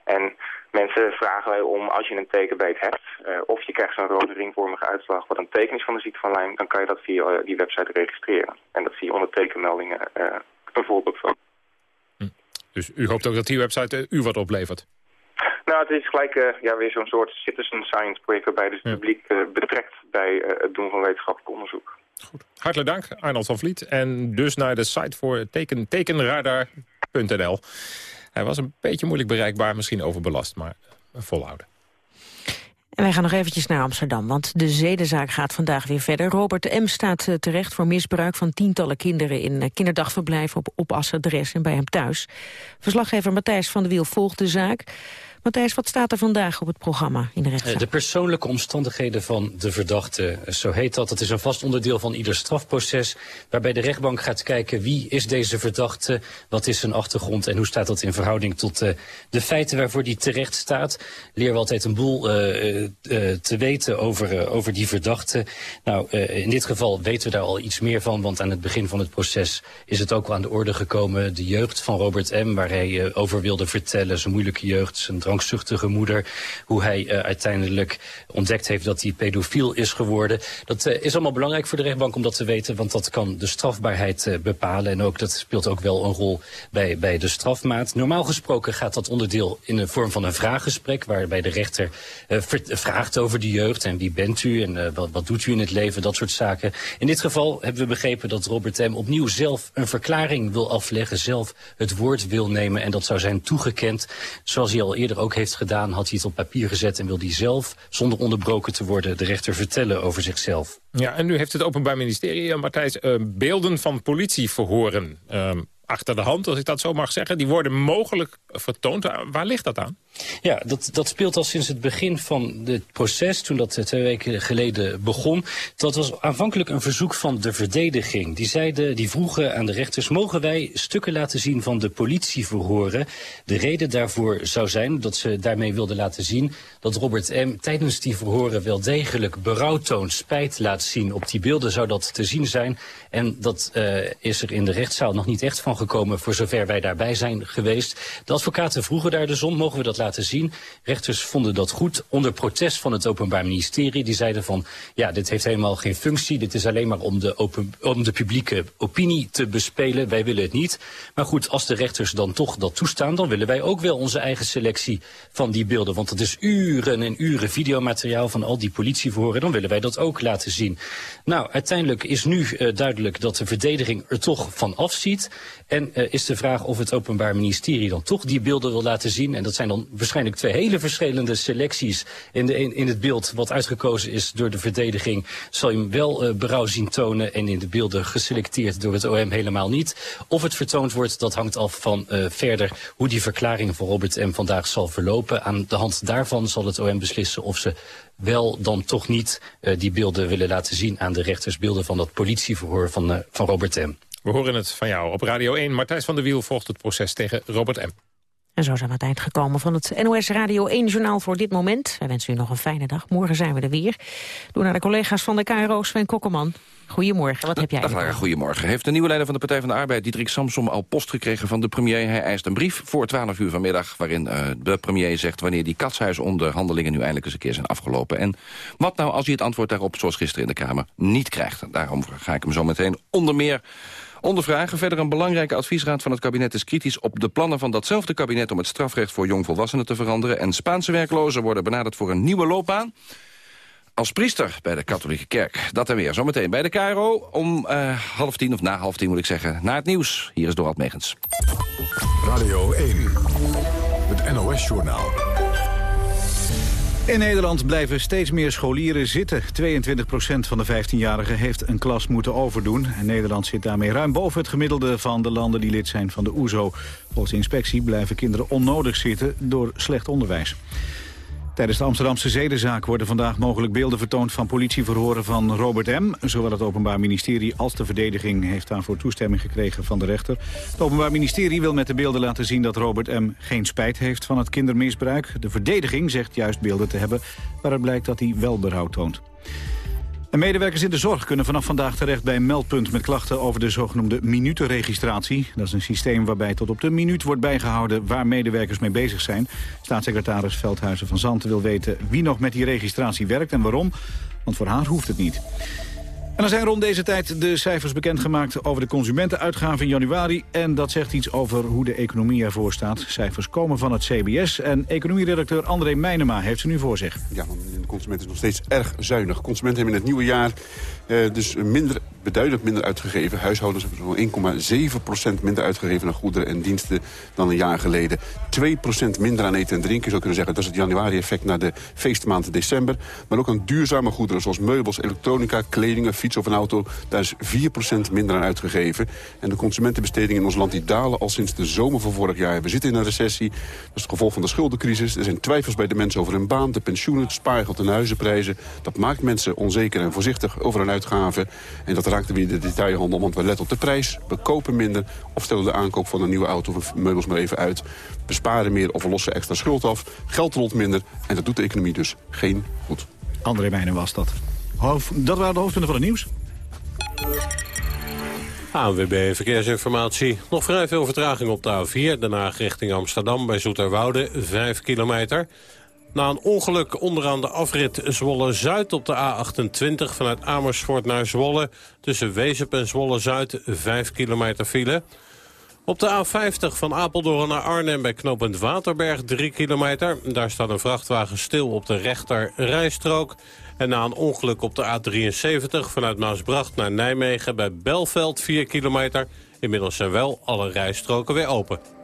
En mensen vragen wij om, als je een tekenbeet hebt, eh, of je krijgt zo'n rode ringvormige uitslag wat een teken is van de ziekte van Lyme, dan kan je dat via eh, die website registreren. En dat zie je onder tekenmeldingen eh, een voorbeeld van. Dus u hoopt ook dat die website eh, u wat oplevert? Nou, het is gelijk eh, ja, weer zo'n soort citizen science project waarbij dus het publiek eh, betrekt bij eh, het doen van wetenschappelijk onderzoek. Hartelijk dank, Arnold van Vliet. En dus naar de site voor teken, tekenradar.nl. Hij was een beetje moeilijk bereikbaar, misschien overbelast, maar volhouden. En wij gaan nog eventjes naar Amsterdam, want de zedenzaak gaat vandaag weer verder. Robert M. staat terecht voor misbruik van tientallen kinderen... in eh, kinderdagverblijven op oppassadres en bij hem thuis. Verslaggever Matthijs van der Wiel volgt de zaak. Matthijs, wat staat er vandaag op het programma in de rechtszaak? Eh, De persoonlijke omstandigheden van de verdachte, eh, zo heet dat. Het is een vast onderdeel van ieder strafproces... waarbij de rechtbank gaat kijken wie is deze verdachte... wat is zijn achtergrond en hoe staat dat in verhouding tot eh, de feiten waarvoor die terecht staat. Leren we altijd een boel te weten over, over die verdachte. Nou, in dit geval weten we daar al iets meer van... want aan het begin van het proces is het ook al aan de orde gekomen... de jeugd van Robert M., waar hij over wilde vertellen... zijn moeilijke jeugd, zijn drankzuchtige moeder... hoe hij eh, uiteindelijk ontdekt heeft dat hij pedofiel is geworden. Dat eh, is allemaal belangrijk voor de rechtbank om dat te weten... want dat kan de strafbaarheid eh, bepalen. En ook, dat speelt ook wel een rol bij, bij de strafmaat. Normaal gesproken gaat dat onderdeel in de vorm van een vraaggesprek... waarbij de rechter vraagt over de jeugd en wie bent u... en wat, wat doet u in het leven, dat soort zaken. In dit geval hebben we begrepen dat Robert M. opnieuw zelf een verklaring wil afleggen... zelf het woord wil nemen en dat zou zijn toegekend. Zoals hij al eerder ook heeft gedaan, had hij het op papier gezet... en wil hij zelf, zonder onderbroken te worden, de rechter vertellen over zichzelf. Ja, en nu heeft het Openbaar Ministerie, eh, Matthijs, eh, beelden van politieverhoren eh, achter de hand, als ik dat zo mag zeggen. Die worden mogelijk vertoond. Waar ligt dat aan? Ja, dat, dat speelt al sinds het begin van het proces, toen dat eh, twee weken geleden begon. Dat was aanvankelijk een verzoek van de verdediging. Die, zeiden, die vroegen aan de rechters, mogen wij stukken laten zien van de politieverhoren? De reden daarvoor zou zijn dat ze daarmee wilden laten zien dat Robert M. tijdens die verhoren wel degelijk berouw toont, spijt laat zien. Op die beelden zou dat te zien zijn. En dat eh, is er in de rechtszaal nog niet echt van gekomen, voor zover wij daarbij zijn geweest. De advocaten vroegen daar dus om, mogen we dat laten laten zien. Rechters vonden dat goed, onder protest van het Openbaar Ministerie. Die zeiden van, ja, dit heeft helemaal geen functie. Dit is alleen maar om de, open, om de publieke opinie te bespelen. Wij willen het niet. Maar goed, als de rechters dan toch dat toestaan... dan willen wij ook wel onze eigen selectie van die beelden. Want het is uren en uren videomateriaal van al die politieverhoren. Dan willen wij dat ook laten zien. Nou, uiteindelijk is nu uh, duidelijk dat de verdediging er toch van afziet. En uh, is de vraag of het Openbaar Ministerie dan toch die beelden wil laten zien. En dat zijn dan waarschijnlijk twee hele verschillende selecties. In, de, in, in het beeld wat uitgekozen is door de verdediging... zal je hem wel uh, berouw zien tonen en in de beelden geselecteerd door het OM helemaal niet. Of het vertoond wordt, dat hangt af van uh, verder hoe die verklaring van Robert M. vandaag zal verlopen. Aan de hand daarvan zal het OM beslissen of ze wel dan toch niet uh, die beelden willen laten zien aan de rechters. Beelden van dat politieverhoor van, van Robert M. We horen het van jou op Radio 1. Martijs van der Wiel volgt het proces tegen Robert M. En zo zijn we aan het eind gekomen van het NOS Radio 1-journaal voor dit moment. Wij wensen u nog een fijne dag. Morgen zijn we er weer. Door naar de collega's van de KRO, Sven Kokkelman. Goedemorgen, wat heb jij? Dag Lara, goedemorgen. Heeft de nieuwe leider van de Partij van de Arbeid, Diederik Samsom, al post gekregen van de premier? Hij eist een brief voor 12 uur vanmiddag, waarin uh, de premier zegt wanneer die katshuisonderhandelingen nu eindelijk eens een keer zijn afgelopen. En wat nou als hij het antwoord daarop, zoals gisteren in de Kamer, niet krijgt? Daarom ga ik hem zo meteen onder meer Ondervragen. Verder een belangrijke adviesraad van het kabinet is kritisch op de plannen van datzelfde kabinet om het strafrecht voor jongvolwassenen te veranderen. En Spaanse werklozen worden benaderd voor een nieuwe loopbaan. Als priester bij de katholieke kerk. Dat en weer zometeen bij de KRO om uh, half tien, of na half tien moet ik zeggen, na het nieuws. Hier is Dorald Megens. Radio 1, het NOS-journaal. In Nederland blijven steeds meer scholieren zitten. 22% van de 15-jarigen heeft een klas moeten overdoen. En Nederland zit daarmee ruim boven het gemiddelde van de landen die lid zijn van de OESO. Volgens de inspectie blijven kinderen onnodig zitten door slecht onderwijs. Tijdens de Amsterdamse zedenzaak worden vandaag mogelijk beelden vertoond van politieverhoren van Robert M. Zowel het Openbaar Ministerie als de verdediging heeft daarvoor toestemming gekregen van de rechter. Het Openbaar Ministerie wil met de beelden laten zien dat Robert M. geen spijt heeft van het kindermisbruik. De verdediging zegt juist beelden te hebben waaruit blijkt dat hij wel berouw toont. Medewerkers in de zorg kunnen vanaf vandaag terecht bij een meldpunt met klachten over de zogenoemde minutenregistratie. Dat is een systeem waarbij tot op de minuut wordt bijgehouden waar medewerkers mee bezig zijn. Staatssecretaris Veldhuizen van Zanten wil weten wie nog met die registratie werkt en waarom, want voor haar hoeft het niet. En er zijn rond deze tijd de cijfers bekendgemaakt over de consumentenuitgaven in januari. En dat zegt iets over hoe de economie ervoor staat. Cijfers komen van het CBS. En economieredacteur André Meijnema heeft ze nu voor zich. Ja, de consument is nog steeds erg zuinig. Consumenten hebben in het nieuwe jaar uh, dus minder, beduidend minder uitgegeven. Huishoudens hebben zo'n 1,7% minder uitgegeven aan goederen en diensten dan een jaar geleden. 2% minder aan eten en drinken, zou kunnen zeggen. Dat is het januari-effect na de feestmaand december. Maar ook aan duurzame goederen zoals meubels, elektronica, kledingen, fiets of een auto. Daar is 4% minder aan uitgegeven. En de consumentenbestedingen in ons land die dalen al sinds de zomer van vorig jaar. We zitten in een recessie. Dat is het gevolg van de schuldencrisis. Er zijn twijfels bij de mensen over hun baan, de pensioenen, het spaargeld en huizenprijzen. Dat maakt mensen onzeker en voorzichtig over hun uitgaven. En dat raakt weer de detailhandel, want we letten op de prijs. We kopen minder of stellen de aankoop van een nieuwe auto of meubels maar even uit. We sparen meer of we lossen extra schuld af. Geld rolt minder en dat doet de economie dus geen goed. André Meijnen was dat. Dat waren de hoofdpunten van het nieuws. ANWB Verkeersinformatie. Nog vrij veel vertraging op de A4. Daarna richting Amsterdam bij Zoeterwoude, 5 kilometer. Na een ongeluk onderaan de afrit Zwolle-Zuid op de A28... vanuit Amersfoort naar Zwolle. Tussen Wezep en Zwolle-Zuid, 5 kilometer file. Op de A50 van Apeldoorn naar Arnhem bij knooppunt Waterberg 3 kilometer. Daar staat een vrachtwagen stil op de rechter rijstrook. En na een ongeluk op de A73 vanuit Maasbracht naar Nijmegen bij Belveld 4 kilometer. Inmiddels zijn wel alle rijstroken weer open.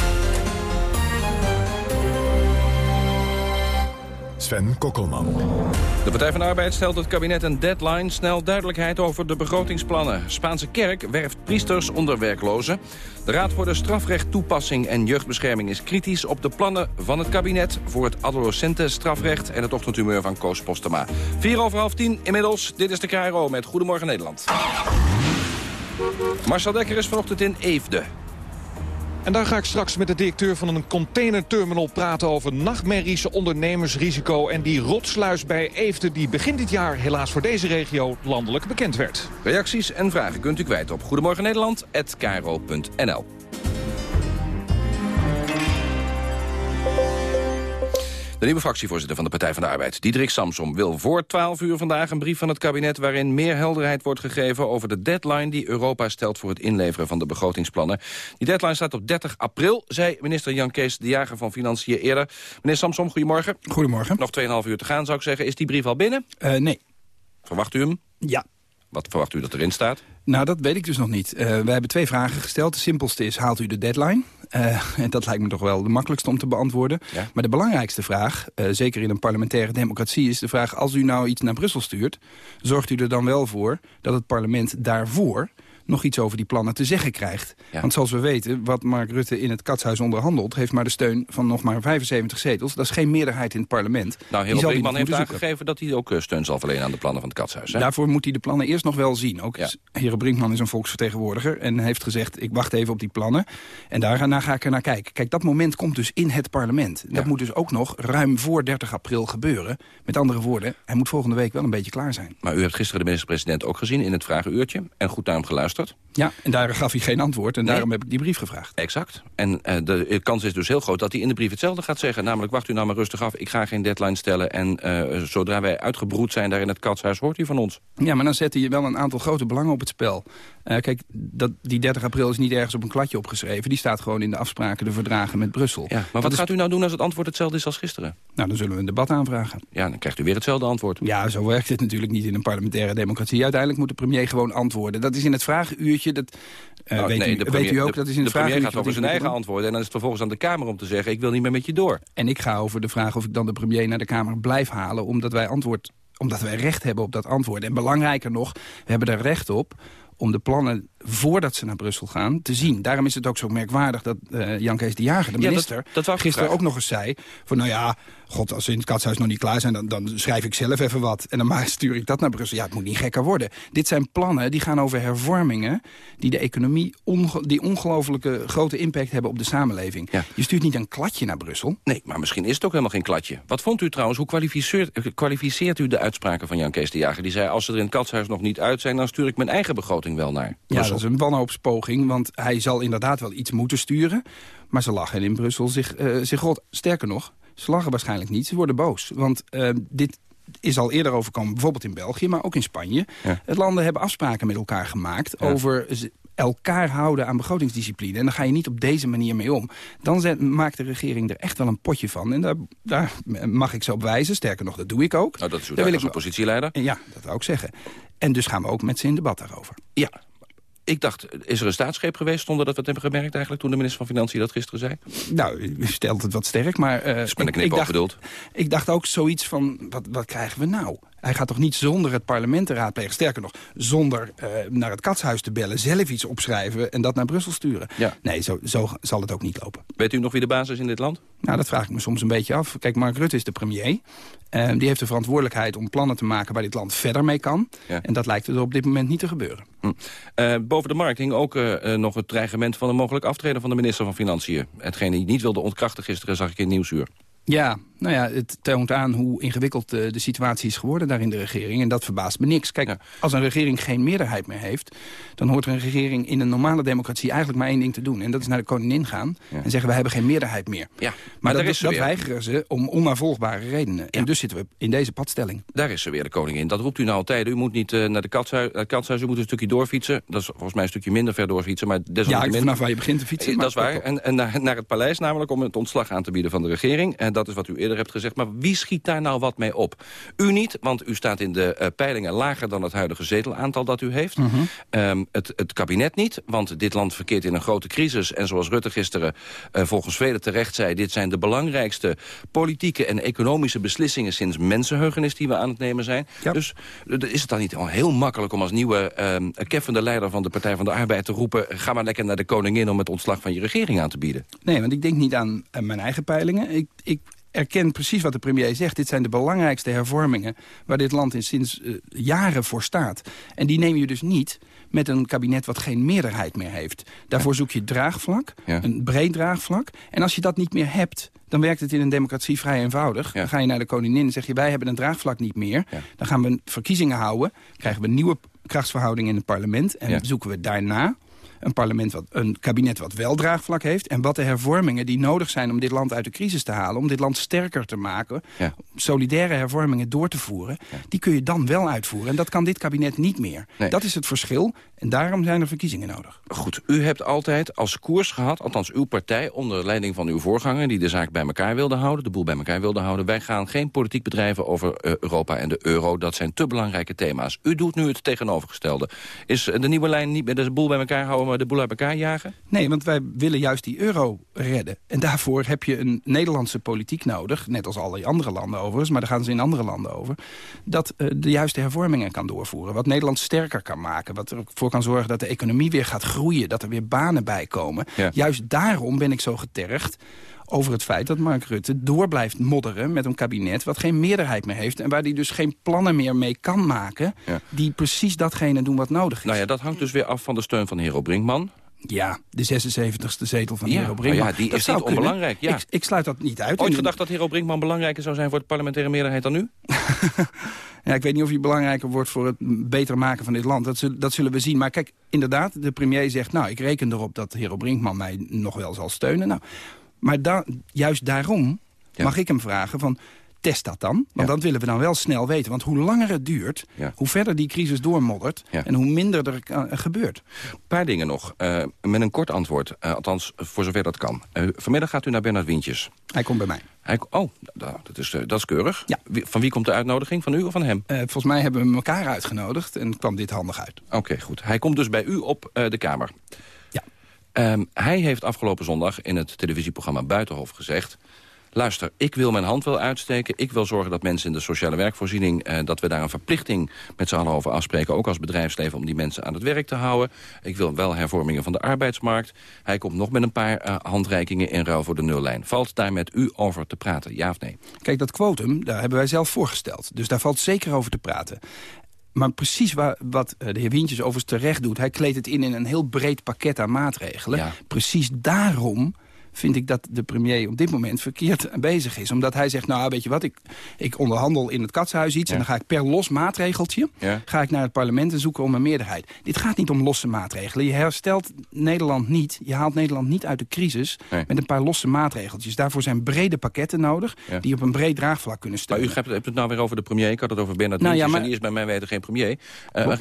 De Partij van de Arbeid stelt het kabinet een deadline. Snel duidelijkheid over de begrotingsplannen. Spaanse kerk werft priesters onder werklozen. De Raad voor de Strafrecht Toepassing en Jeugdbescherming is kritisch op de plannen van het kabinet... voor het adolescentenstrafrecht en het ochtendhumeur van Koos Postema. Vier over half tien inmiddels. Dit is de KRO met Goedemorgen Nederland. Marcel Dekker is vanochtend in Eefde. En daar ga ik straks met de directeur van een containerterminal praten over nachtmerries, ondernemersrisico en die rotsluis bij Eefde die begin dit jaar helaas voor deze regio landelijk bekend werd. Reacties en vragen kunt u kwijt op Goedemorgen De nieuwe fractievoorzitter van de Partij van de Arbeid, Diederik Samsom... wil voor 12 uur vandaag een brief van het kabinet... waarin meer helderheid wordt gegeven over de deadline... die Europa stelt voor het inleveren van de begrotingsplannen. Die deadline staat op 30 april, zei minister Jan Kees de Jager van Financiën eerder. Meneer Samsom, goedemorgen. Goedemorgen. Nog 2,5 uur te gaan, zou ik zeggen. Is die brief al binnen? Uh, nee. Verwacht u hem? Ja. Wat verwacht u dat erin staat? Nou, dat weet ik dus nog niet. Uh, wij hebben twee vragen gesteld. De simpelste is, haalt u de deadline? Uh, en dat lijkt me toch wel de makkelijkste om te beantwoorden. Ja. Maar de belangrijkste vraag, uh, zeker in een parlementaire democratie... is de vraag, als u nou iets naar Brussel stuurt... zorgt u er dan wel voor dat het parlement daarvoor nog iets over die plannen te zeggen krijgt. Ja. Want zoals we weten, wat Mark Rutte in het katshuis onderhandelt... heeft maar de steun van nog maar 75 zetels. Dat is geen meerderheid in het parlement. Nou, Heel Brinkman heeft aangegeven dat hij ook steun zal verlenen... aan de plannen van het katshuis. Hè? Daarvoor moet hij de plannen eerst nog wel zien. Ook ja. Heren Brinkman is een volksvertegenwoordiger en heeft gezegd... ik wacht even op die plannen en daarna ga ik er naar kijken. Kijk, dat moment komt dus in het parlement. Dat moet dus ook nog ruim voor 30 april gebeuren. Met andere woorden, hij moet volgende week wel een beetje klaar zijn. Maar u hebt gisteren de minister-president ook gezien in het vragenuurtje... en goed naar hem geluisterd. Ja, en daar gaf hij geen antwoord en daarom heb ik die brief gevraagd. Exact. En uh, de kans is dus heel groot dat hij in de brief hetzelfde gaat zeggen. Namelijk, wacht u nou maar rustig af, ik ga geen deadline stellen... en uh, zodra wij uitgebroed zijn daar in het katshuis, hoort u van ons. Ja, maar dan zet hij wel een aantal grote belangen op het spel. Uh, kijk, dat, die 30 april is niet ergens op een kladje opgeschreven. Die staat gewoon in de afspraken, de verdragen met Brussel. Ja, maar wat gaat u nou doen als het antwoord hetzelfde is als gisteren? Nou, dan zullen we een debat aanvragen. Ja, dan krijgt u weer hetzelfde antwoord. Ja, zo werkt het natuurlijk niet in een parlementaire democratie. Uiteindelijk moet de premier gewoon antwoorden. Dat is in het vragenuurtje... Dat, uh, nou, weet, nee, u, de premier, weet u ook, de, dat is in het de premier gaat over zijn eigen antwoorden... en dan is het vervolgens aan de Kamer om te zeggen... ik wil niet meer met je door. En ik ga over de vraag of ik dan de premier naar de Kamer blijf halen... omdat wij, antwoord, omdat wij recht hebben op dat antwoord. En belangrijker nog, we hebben er recht op om de plannen voordat ze naar Brussel gaan te zien. Daarom is het ook zo merkwaardig dat uh, Jan Kees de Jager, de minister... Ja, dat, dat gisteren ook nog eens zei... van nou ja, god, als ze in het katshuis nog niet klaar zijn... Dan, dan schrijf ik zelf even wat en dan maar stuur ik dat naar Brussel. Ja, het moet niet gekker worden. Dit zijn plannen die gaan over hervormingen... die de economie onge die ongelooflijke grote impact hebben op de samenleving. Ja. Je stuurt niet een kladje naar Brussel. Nee, maar misschien is het ook helemaal geen kladje. Wat vond u trouwens, hoe kwalificeert, kwalificeert u de uitspraken van Jan Kees de Jager? Die zei, als ze er in het katshuis nog niet uit zijn... dan stuur ik mijn eigen begroting wel naar. Ja, dat is een wanhoopspoging, want hij zal inderdaad wel iets moeten sturen. Maar ze lachen in Brussel zich, uh, zich rot. Sterker nog, ze lachen waarschijnlijk niet, ze worden boos. Want uh, dit is al eerder overkomen, bijvoorbeeld in België, maar ook in Spanje. Ja. Het landen hebben afspraken met elkaar gemaakt ja. over elkaar houden aan begrotingsdiscipline. En dan ga je niet op deze manier mee om. Dan zet, maakt de regering er echt wel een potje van. En daar, daar mag ik zo op wijzen. Sterker nog, dat doe ik ook. Nou, dat is uw als oppositieleider. Ja, dat wou ik zeggen. En dus gaan we ook met ze in debat daarover. Ja, ik dacht, is er een staatsgreep geweest zonder dat we het hebben gemerkt eigenlijk... toen de minister van Financiën dat gisteren zei? Nou, u stelt het wat sterk, maar... Uh, dus ben ik, ik, dacht, ik dacht ook zoiets van, wat, wat krijgen we nou? Hij gaat toch niet zonder het parlement te raadplegen... sterker nog, zonder uh, naar het katshuis te bellen... zelf iets opschrijven en dat naar Brussel sturen. Ja. Nee, zo, zo zal het ook niet lopen. Weet u nog wie de basis is in dit land? Nou, dat vraag ik me soms een beetje af. Kijk, Mark Rutte is de premier. Uh, die heeft de verantwoordelijkheid om plannen te maken... waar dit land verder mee kan. Ja. En dat lijkt er op dit moment niet te gebeuren. Hm. Uh, boven de markt hing ook uh, nog het dreigement... van een mogelijk aftreden van de minister van Financiën. Hetgeen hij niet wilde ontkrachten gisteren, zag ik in Nieuwsuur. Ja, nou ja, het toont aan hoe ingewikkeld uh, de situatie is geworden daar in de regering. En dat verbaast me niks. Kijk, ja. als een regering geen meerderheid meer heeft... dan hoort een regering in een normale democratie eigenlijk maar één ding te doen. En dat is naar de koningin gaan ja. en zeggen we hebben geen meerderheid meer. Ja, maar, maar dat, dat weigeren ze om onnavolgbare redenen. En dus zitten we in deze padstelling. Daar is ze weer, de koningin. Dat roept u nou altijd. U moet niet uh, naar de katshuis, katshuis, u moet een stukje doorfietsen. Dat is volgens mij een stukje minder ver doorfietsen. Maar ja, vanaf waar je begint te fietsen. dat is waar. En, en naar, naar, het paleis namelijk om het ontslag aan te bieden van de regering. En dat is wat u eerder hebt gezegd. Maar wie schiet daar nou wat mee op? U niet, want u staat in de uh, peilingen lager dan het huidige zetelaantal dat u heeft. Mm -hmm. um, het, het, kabinet niet, want dit land verkeert in een grote crisis. En zoals Rutte gisteren uh, volgens velen terecht zei... dit zijn de belangrijkste politieke en economische beslissingen... sinds mensenheugenis die we aan het nemen zijn. Ja. Dus is het dan niet al heel makkelijk om als nieuwe um, keffende leider... van de Partij van de Arbeid te roepen... ga maar lekker naar de koningin om het ontslag van je regering aan te bieden? Nee, want ik denk niet aan, aan mijn eigen peilingen. Ik, ik erken precies wat de premier zegt. Dit zijn de belangrijkste hervormingen waar dit land in sinds uh, jaren voor staat. En die neem je dus niet met een kabinet wat geen meerderheid meer heeft. Daarvoor zoek je draagvlak, een breed draagvlak. En als je dat niet meer hebt, dan werkt het in een democratie vrij eenvoudig. Dan ga je naar de koningin en zeg je, wij hebben een draagvlak niet meer. Dan gaan we verkiezingen houden, krijgen we nieuwe krachtsverhoudingen in het parlement... en zoeken we daarna een, parlement wat, een kabinet wat wel draagvlak heeft... en wat de hervormingen die nodig zijn om dit land uit de crisis te halen... om dit land sterker te maken, solidaire hervormingen door te voeren... die kun je dan wel uitvoeren. En dat kan dit kabinet niet meer. Dat is het verschil. En daarom zijn er verkiezingen nodig. Goed, u hebt altijd als koers gehad, althans uw partij... onder leiding van uw voorganger, die de zaak bij elkaar wilde houden... de boel bij elkaar wilde houden. Wij gaan geen politiek bedrijven over eh, Europa en de euro. Dat zijn te belangrijke thema's. U doet nu het tegenovergestelde. Is de nieuwe lijn niet met de boel bij elkaar houden... maar de boel uit elkaar jagen? Nee, want wij willen juist die euro redden. En daarvoor heb je een Nederlandse politiek nodig... net als alle andere landen overigens, maar daar gaan ze in andere landen over... dat uh, de juiste hervormingen kan doorvoeren. Wat Nederland sterker kan maken. Wat ervoor kan zorgen dat de economie weer gaat groeien. Dat er weer banen bij komen. Juist daarom ben ik zo getergd over het feit dat Mark Rutte door blijft modderen met een kabinet... wat geen meerderheid meer heeft en waar hij dus geen plannen meer mee kan maken... die precies datgene doen wat nodig is. Nou ja, dat hangt dus weer af van de steun van Hero Brinkman. Ja, de 76e zetel van Hero Brinkman. Ja, die is niet onbelangrijk. Ja. Ik, ik, sluit dat niet uit. Ooit gedacht dat Hero Brinkman belangrijker zou zijn voor de parlementaire meerderheid dan nu? Ja, ik weet niet of hij belangrijker wordt voor het beter maken van dit land. Dat, zullen, dat zullen we zien. Maar kijk, inderdaad, de premier zegt... nou, ik reken erop dat Hero Brinkman mij nog wel zal steunen. Nou, maar da juist daarom mag ik hem vragen van test dat dan. Want dat willen we dan wel snel weten. Want hoe langer het duurt, hoe verder die crisis doormoddert... en hoe minder er uh, gebeurt. Een paar dingen nog. Uh, met een kort antwoord. Uh, althans, voor zover dat kan. vanmiddag gaat u naar Bernard Wintjes. Hij komt bij mij. Hij, oh, dat is, dat is keurig. Ja. van wie komt de uitnodiging? Van u of van hem? volgens mij hebben we elkaar uitgenodigd en kwam dit handig uit. Oké, goed. Hij komt dus bij u op de Kamer. Um, hij heeft afgelopen zondag in het televisieprogramma Buitenhof gezegd luister, ik wil mijn hand wel uitsteken. Ik wil zorgen dat mensen in de sociale werkvoorziening... Eh, dat we daar een verplichting met z'n allen over afspreken... ook als bedrijfsleven om die mensen aan het werk te houden. Ik wil wel hervormingen van de arbeidsmarkt. Hij komt nog met een paar uh, handreikingen in ruil voor de nullijn. Valt daar met u over te praten, ja of nee? Kijk, dat quotum, daar hebben wij zelf voorgesteld. Dus daar valt zeker over te praten. Maar precies waar, wat eh, de heer Wientjes overigens terecht doet... hij kleedt het in in een heel breed pakket aan maatregelen. Ja. Precies daarom vind ik dat de premier op dit moment verkeerd bezig is. Omdat hij zegt, nou weet je wat, ik, ik onderhandel in het katshuis iets... en dan ga ik per los maatregeltje ga ik naar het parlement en zoeken om een meerderheid. Dit gaat niet om losse maatregelen. Je herstelt Nederland niet, je haalt Nederland niet uit de crisis... met een paar losse maatregeltjes. Daarvoor zijn brede pakketten nodig die op een breed draagvlak kunnen steunen. Maar u hebt het nou weer over de premier, ik had het over Bernard nou, ja, maar... en die is bij mij weten geen premier. Uh,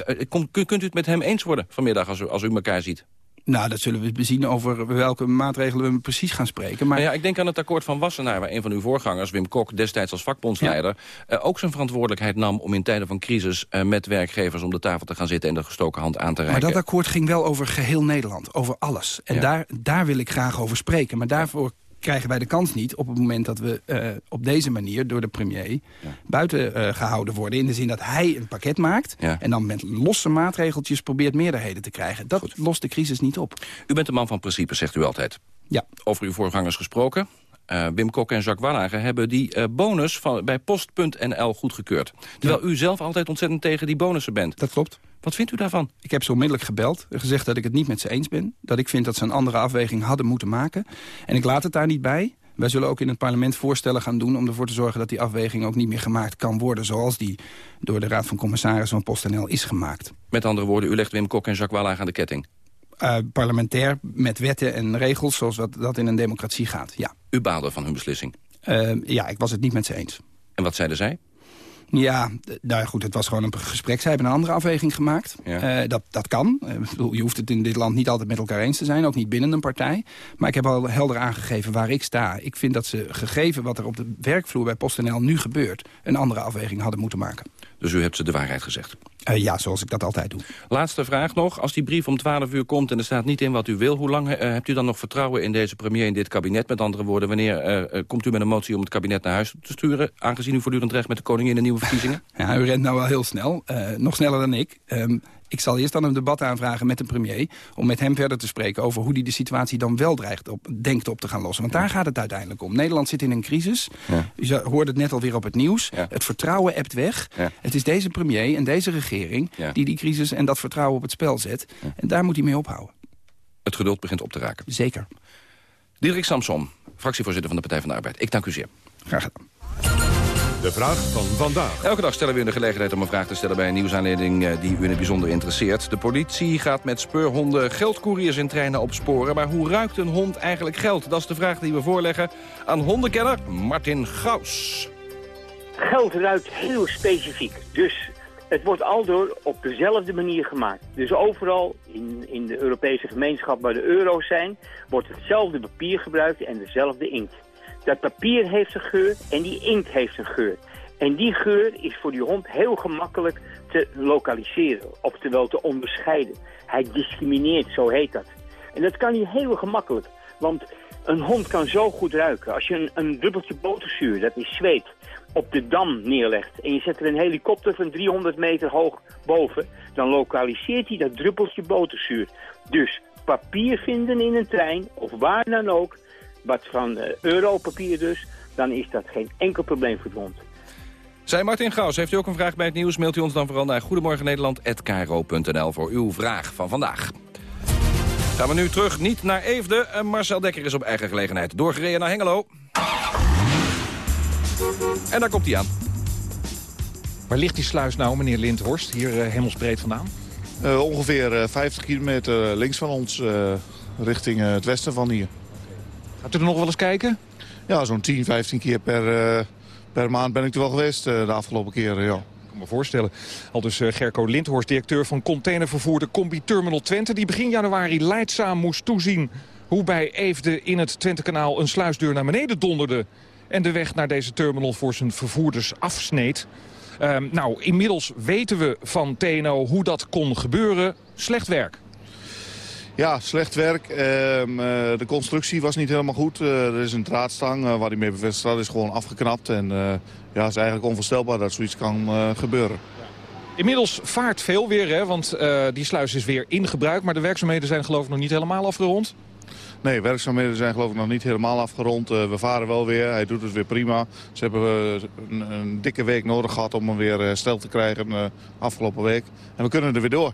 kunt u het met hem eens worden vanmiddag als u, als u elkaar ziet? Nou, dat zullen we zien over welke maatregelen we precies gaan spreken. Maar... Nou ja, ik denk aan het akkoord van Wassenaar... waar een van uw voorgangers, Wim Kok, destijds als vakbondsleider... Eh, ook zijn verantwoordelijkheid nam om in tijden van crisis... Uh, met werkgevers om de tafel te gaan zitten en de gestoken hand aan te reiken. Maar dat akkoord ging wel over geheel Nederland, over alles. En daar, daar wil ik graag over spreken. Maar daarvoor krijgen wij de kans niet op het moment dat we uh, op deze manier door de premier buiten uh, gehouden worden. In de zin dat hij een pakket maakt en dan met losse maatregeltjes probeert meerderheden te krijgen. Dat lost de crisis niet op. U bent een man van principe, zegt u altijd. Ja. Over uw voorgangers gesproken. Uh, Wim Kok en Jacques Wallager hebben die bonus van, bij post.nl goedgekeurd. Terwijl u zelf altijd ontzettend tegen die bonussen bent. Dat klopt. Wat vindt u daarvan? Ik heb ze onmiddellijk gebeld en gezegd dat ik het niet met ze eens ben. Dat ik vind dat ze een andere afweging hadden moeten maken. En ik laat het daar niet bij. Wij zullen ook in het parlement voorstellen gaan doen... om ervoor te zorgen dat die afweging ook niet meer gemaakt kan worden... zoals die door de Raad van Commissarissen van PostNL is gemaakt. Met andere woorden, u legt Wim Kok en Jacques Wallager aan de ketting? Uh, parlementair, met wetten en regels, zoals dat, dat in een democratie gaat, ja. U baalde van hun beslissing? Uh, ja, ik was het niet met ze eens. En wat zeiden zij? Ja, nou goed, het was gewoon een gesprek. Zij hebben een andere afweging gemaakt. Uh, dat, dat kan. Uh, je hoeft het in dit land niet altijd met elkaar eens te zijn. Ook niet binnen een partij. Maar ik heb al helder aangegeven waar ik sta. Ik vind dat ze, gegeven wat er op de werkvloer bij PostNL nu gebeurt... een andere afweging hadden moeten maken. Dus u hebt ze de waarheid gezegd? Uh, ja, zoals ik dat altijd doe. Laatste vraag nog. Als die brief om 12 uur komt en er staat niet in wat u wil... hoe lang uh, hebt u dan nog vertrouwen in deze premier, in dit kabinet? Met andere woorden, wanneer uh, komt u met een motie om het kabinet naar huis te sturen... aangezien u voortdurend recht met de koningin in de nieuwe verkiezingen? ja, u rent nou wel heel snel. nog sneller dan ik. Um, ik zal eerst dan een debat aanvragen met de premier... om met hem verder te spreken over hoe hij de situatie dan wel dreigt op, denkt op te gaan lossen. Want daar gaat het uiteindelijk om. Nederland zit in een crisis. Ja. U hoorde het net alweer op het nieuws. Het vertrouwen ebt weg. Het is deze premier en deze regering die die crisis en dat vertrouwen op het spel zet. En daar moet hij mee ophouden. Het geduld begint op te raken. Zeker. Diederik Samson, fractievoorzitter van de Partij van de Arbeid. Ik dank u zeer. Graag gedaan. De vraag van vandaag. Elke dag stellen we u de gelegenheid om een vraag te stellen... bij een nieuwsaanleiding eh, die u in het bijzonder interesseert. De politie gaat met speurhonden geldcouriers in treinen opsporen. Maar hoe ruikt een hond eigenlijk geld? Dat is de vraag die we voorleggen aan hondenkenner Martin Gaus. Geld ruikt heel specifiek. Dus het wordt aldoor op dezelfde manier gemaakt. Dus overal in, in de Europese gemeenschap waar de euro's zijn... wordt hetzelfde papier gebruikt en dezelfde inkt. Dat papier heeft een geur en die inkt heeft een geur. En die geur is voor die hond heel gemakkelijk te lokaliseren, oftewel te onderscheiden. Hij discrimineert, zo heet dat. En dat kan hij heel gemakkelijk, want een hond kan zo goed ruiken. Als je een, een druppeltje boterzuur, dat is zweet, op de dam neerlegt... en je zet er een helikopter van 300 meter hoog boven... dan lokaliseert hij dat druppeltje boterzuur. Dus papier vinden in een trein, of waar dan ook wat van uh, europapier dus, dan is dat geen enkel probleem voor de hond. Zij Martin Gauws, heeft u ook een vraag bij het nieuws? Mailt u ons dan vooral naar goedemorgennederland.kro.nl voor uw vraag van vandaag. Gaan we nu terug, niet naar Eefde. Uh, Marcel Dekker is op eigen gelegenheid doorgereden naar Hengelo. En daar komt hij aan. Waar ligt die sluis nou, meneer Lindhorst, hier uh, hemelsbreed vandaan? Uh, ongeveer 50 kilometer links van ons, richting het westen van hier. Gaat u er nog wel eens kijken? Ja, zo'n 10, 15 keer per, uh, per maand ben ik er wel geweest uh, de afgelopen keren, ja. Ik kan me voorstellen. Al dus uh, Gerco Lindhorst, directeur van containervervoer de Combi Terminal Twente... die begin januari leidzaam moest toezien hoe bij Eefde in het Twentekanaal... een sluisdeur naar beneden donderde en de weg naar deze terminal voor zijn vervoerders afsneed. Um, nou, inmiddels weten we van TNO hoe dat kon gebeuren. Slecht werk. Ja, slecht werk. Ehm, eh, de constructie was niet helemaal goed. Eh, er is een draadstang uh, waar die mee bevestigd is gewoon afgeknapt. En ja, het is eigenlijk onvoorstelbaar dat zoiets kan gebeuren. Inmiddels vaart veel weer, hè, want die sluis is weer in gebruik. Maar de werkzaamheden zijn geloof ik nog niet helemaal afgerond. Nee, werkzaamheden zijn geloof ik nog niet helemaal afgerond. we varen wel weer, hij doet het weer prima. Ze hebben een, een, dikke week nodig gehad om hem weer stel te krijgen afgelopen week. En we kunnen er weer door.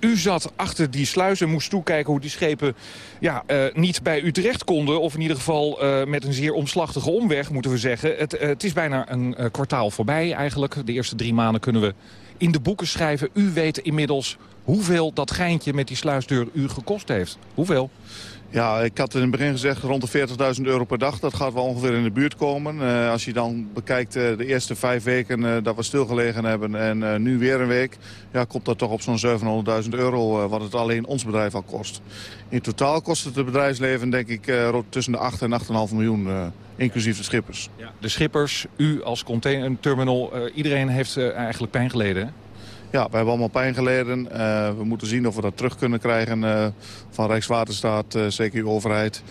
U zat achter die sluis en moest toekijken hoe die schepen ja, uh, niet bij u terecht konden. Of in ieder geval uh, met een zeer omslachtige omweg, moeten we zeggen. Het, uh, het is bijna een kwartaal voorbij eigenlijk. De eerste drie maanden kunnen we in de boeken schrijven. U weet inmiddels hoeveel dat geintje met die sluisdeur u gekost heeft. Hoeveel? Ja, ik had in het begin gezegd rond de 40.000 euro per dag. Dat gaat wel ongeveer in de buurt komen. Uh, als je dan bekijkt uh, de eerste vijf weken uh, dat we stilgelegen hebben en nu weer een week... Ja, komt dat toch op zo'n 700.000 euro wat het alleen ons bedrijf al kost. In totaal kost het het bedrijfsleven denk ik tussen de 8 en 8,5 miljoen, inclusief de schippers. Ja. De schippers, u als containerterminal, iedereen heeft eigenlijk pijn geleden, ja, we hebben allemaal pijn geleden. Uh, we moeten zien of we dat terug kunnen krijgen uh, van Rijkswaterstaat, zeker uw overheid.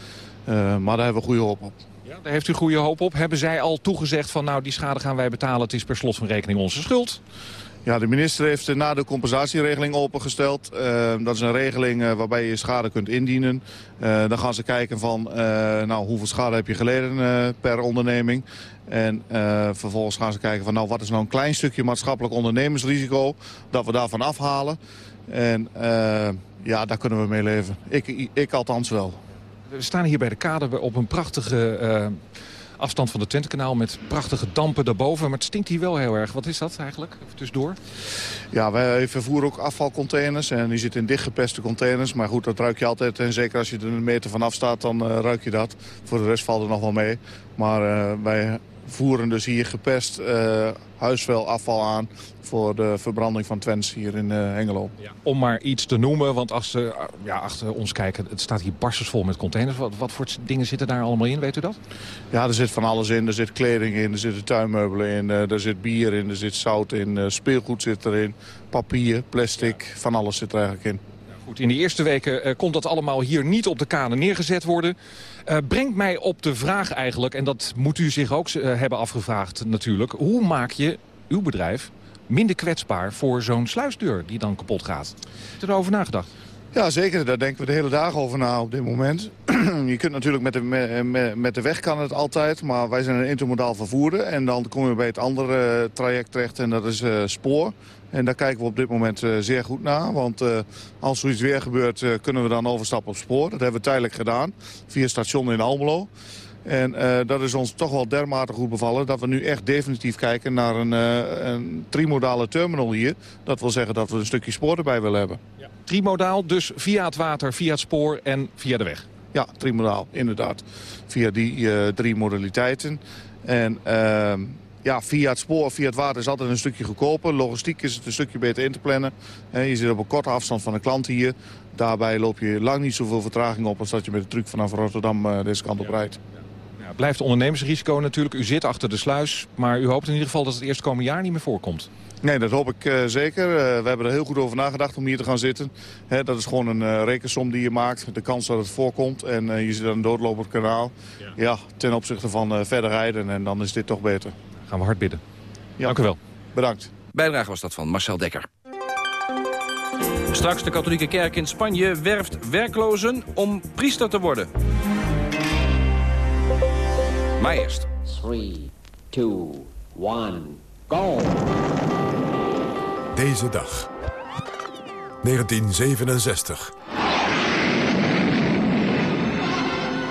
maar daar hebben we goede hoop op. Ja, daar heeft u goede hoop op. Hebben zij al toegezegd van nou die schade gaan wij betalen, het is per slot van rekening onze schuld? Ja, de minister heeft na de compensatieregeling opengesteld. Uh, dat is een regeling uh, waarbij je schade kunt indienen. Uh, dan gaan ze kijken van nou, hoeveel schade heb je geleden per onderneming. En vervolgens gaan ze kijken van nou, wat is nou een klein stukje maatschappelijk ondernemersrisico. Dat we daarvan afhalen. En ja, daar kunnen we mee leven. Ik, ik althans wel. We staan hier bij de kade op een prachtige afstand van de Twentekanaal met prachtige dampen daarboven. Maar het stinkt hier wel heel erg. Wat is dat eigenlijk? Even tussendoor. Ja, wij vervoeren ook afvalcontainers. En die zitten in dichtgepeste containers. Maar goed, dat ruik je altijd. En zeker als je er een meter vanaf staat, dan uh, ruik je dat. Voor de rest valt er nog wel mee. Maar uh, wij voeren dus hier gepest uh, huisvuil afval aan voor de verbranding van Twents hier in uh, Hengelo. Ja. Om maar iets te noemen, want als ze ja, achter ons kijken, het staat hier barstensvol met containers. Wat, wat voor dingen zitten daar allemaal in, weet u dat? Ja, er zit van alles in. Er zit kleding in, er zitten tuinmeubelen in, er zit bier in, er zit zout in, speelgoed zit erin, papier, plastic, van alles zit er eigenlijk in. Goed, in de eerste weken uh, kon dat allemaal hier niet op de kade neergezet worden. Uh, brengt mij op de vraag eigenlijk, en dat moet u zich ook uh, hebben afgevraagd natuurlijk. Hoe maak je uw bedrijf minder kwetsbaar voor zo'n sluisdeur die dan kapot gaat. Heb erover nagedacht? Ja, zeker. Daar denken we de hele dagen over na op dit moment. je kunt natuurlijk met de, met, met de weg kan het altijd, maar wij zijn een intermodaal vervoerder. En dan kom je bij het andere traject terecht en dat is uh, spoor. En daar kijken we op dit moment uh, zeer goed naar. Want uh, als zoiets weer gebeurt, kunnen we dan overstappen op spoor. Dat hebben we tijdelijk gedaan, via station in Almelo. En uh, dat is ons toch wel dermate goed bevallen... dat we nu echt definitief kijken naar een, uh, een trimodale terminal hier. Dat wil zeggen dat we een stukje spoor erbij willen hebben. Ja. Trimodaal, dus via het water, via het spoor en via de weg? Ja, trimodaal, inderdaad. Via die uh, drie modaliteiten. En ehm, ja, via het spoor, via het water is altijd een stukje goedkoper. Logistiek is het een stukje beter in te plannen. je zit op een korte afstand van de klant hier. Daarbij loop je lang niet zoveel vertraging op... als dat je met de truck vanaf Rotterdam deze kant op rijdt. Ja, blijft ondernemersrisico natuurlijk. U zit achter de sluis, maar u hoopt in ieder geval dat het eerst komend jaar niet meer voorkomt. Nee, dat hoop ik uh, zeker. Uh, we hebben er heel goed over nagedacht om hier te gaan zitten. He, dat is gewoon een uh, rekensom die je maakt. De kans dat het voorkomt. En je zit aan een doodlopend kanaal. Ja. ja ten opzichte van verder rijden. En dan is dit toch beter. Gaan we hard bidden. Ja. Dank u wel. Bedankt. Bijdrage was dat van Marcel Dekker. Straks de katholieke kerk in Spanje werft werklozen om priester te worden. Maar eerst. 3, 2, 1, go! Deze dag. 1967.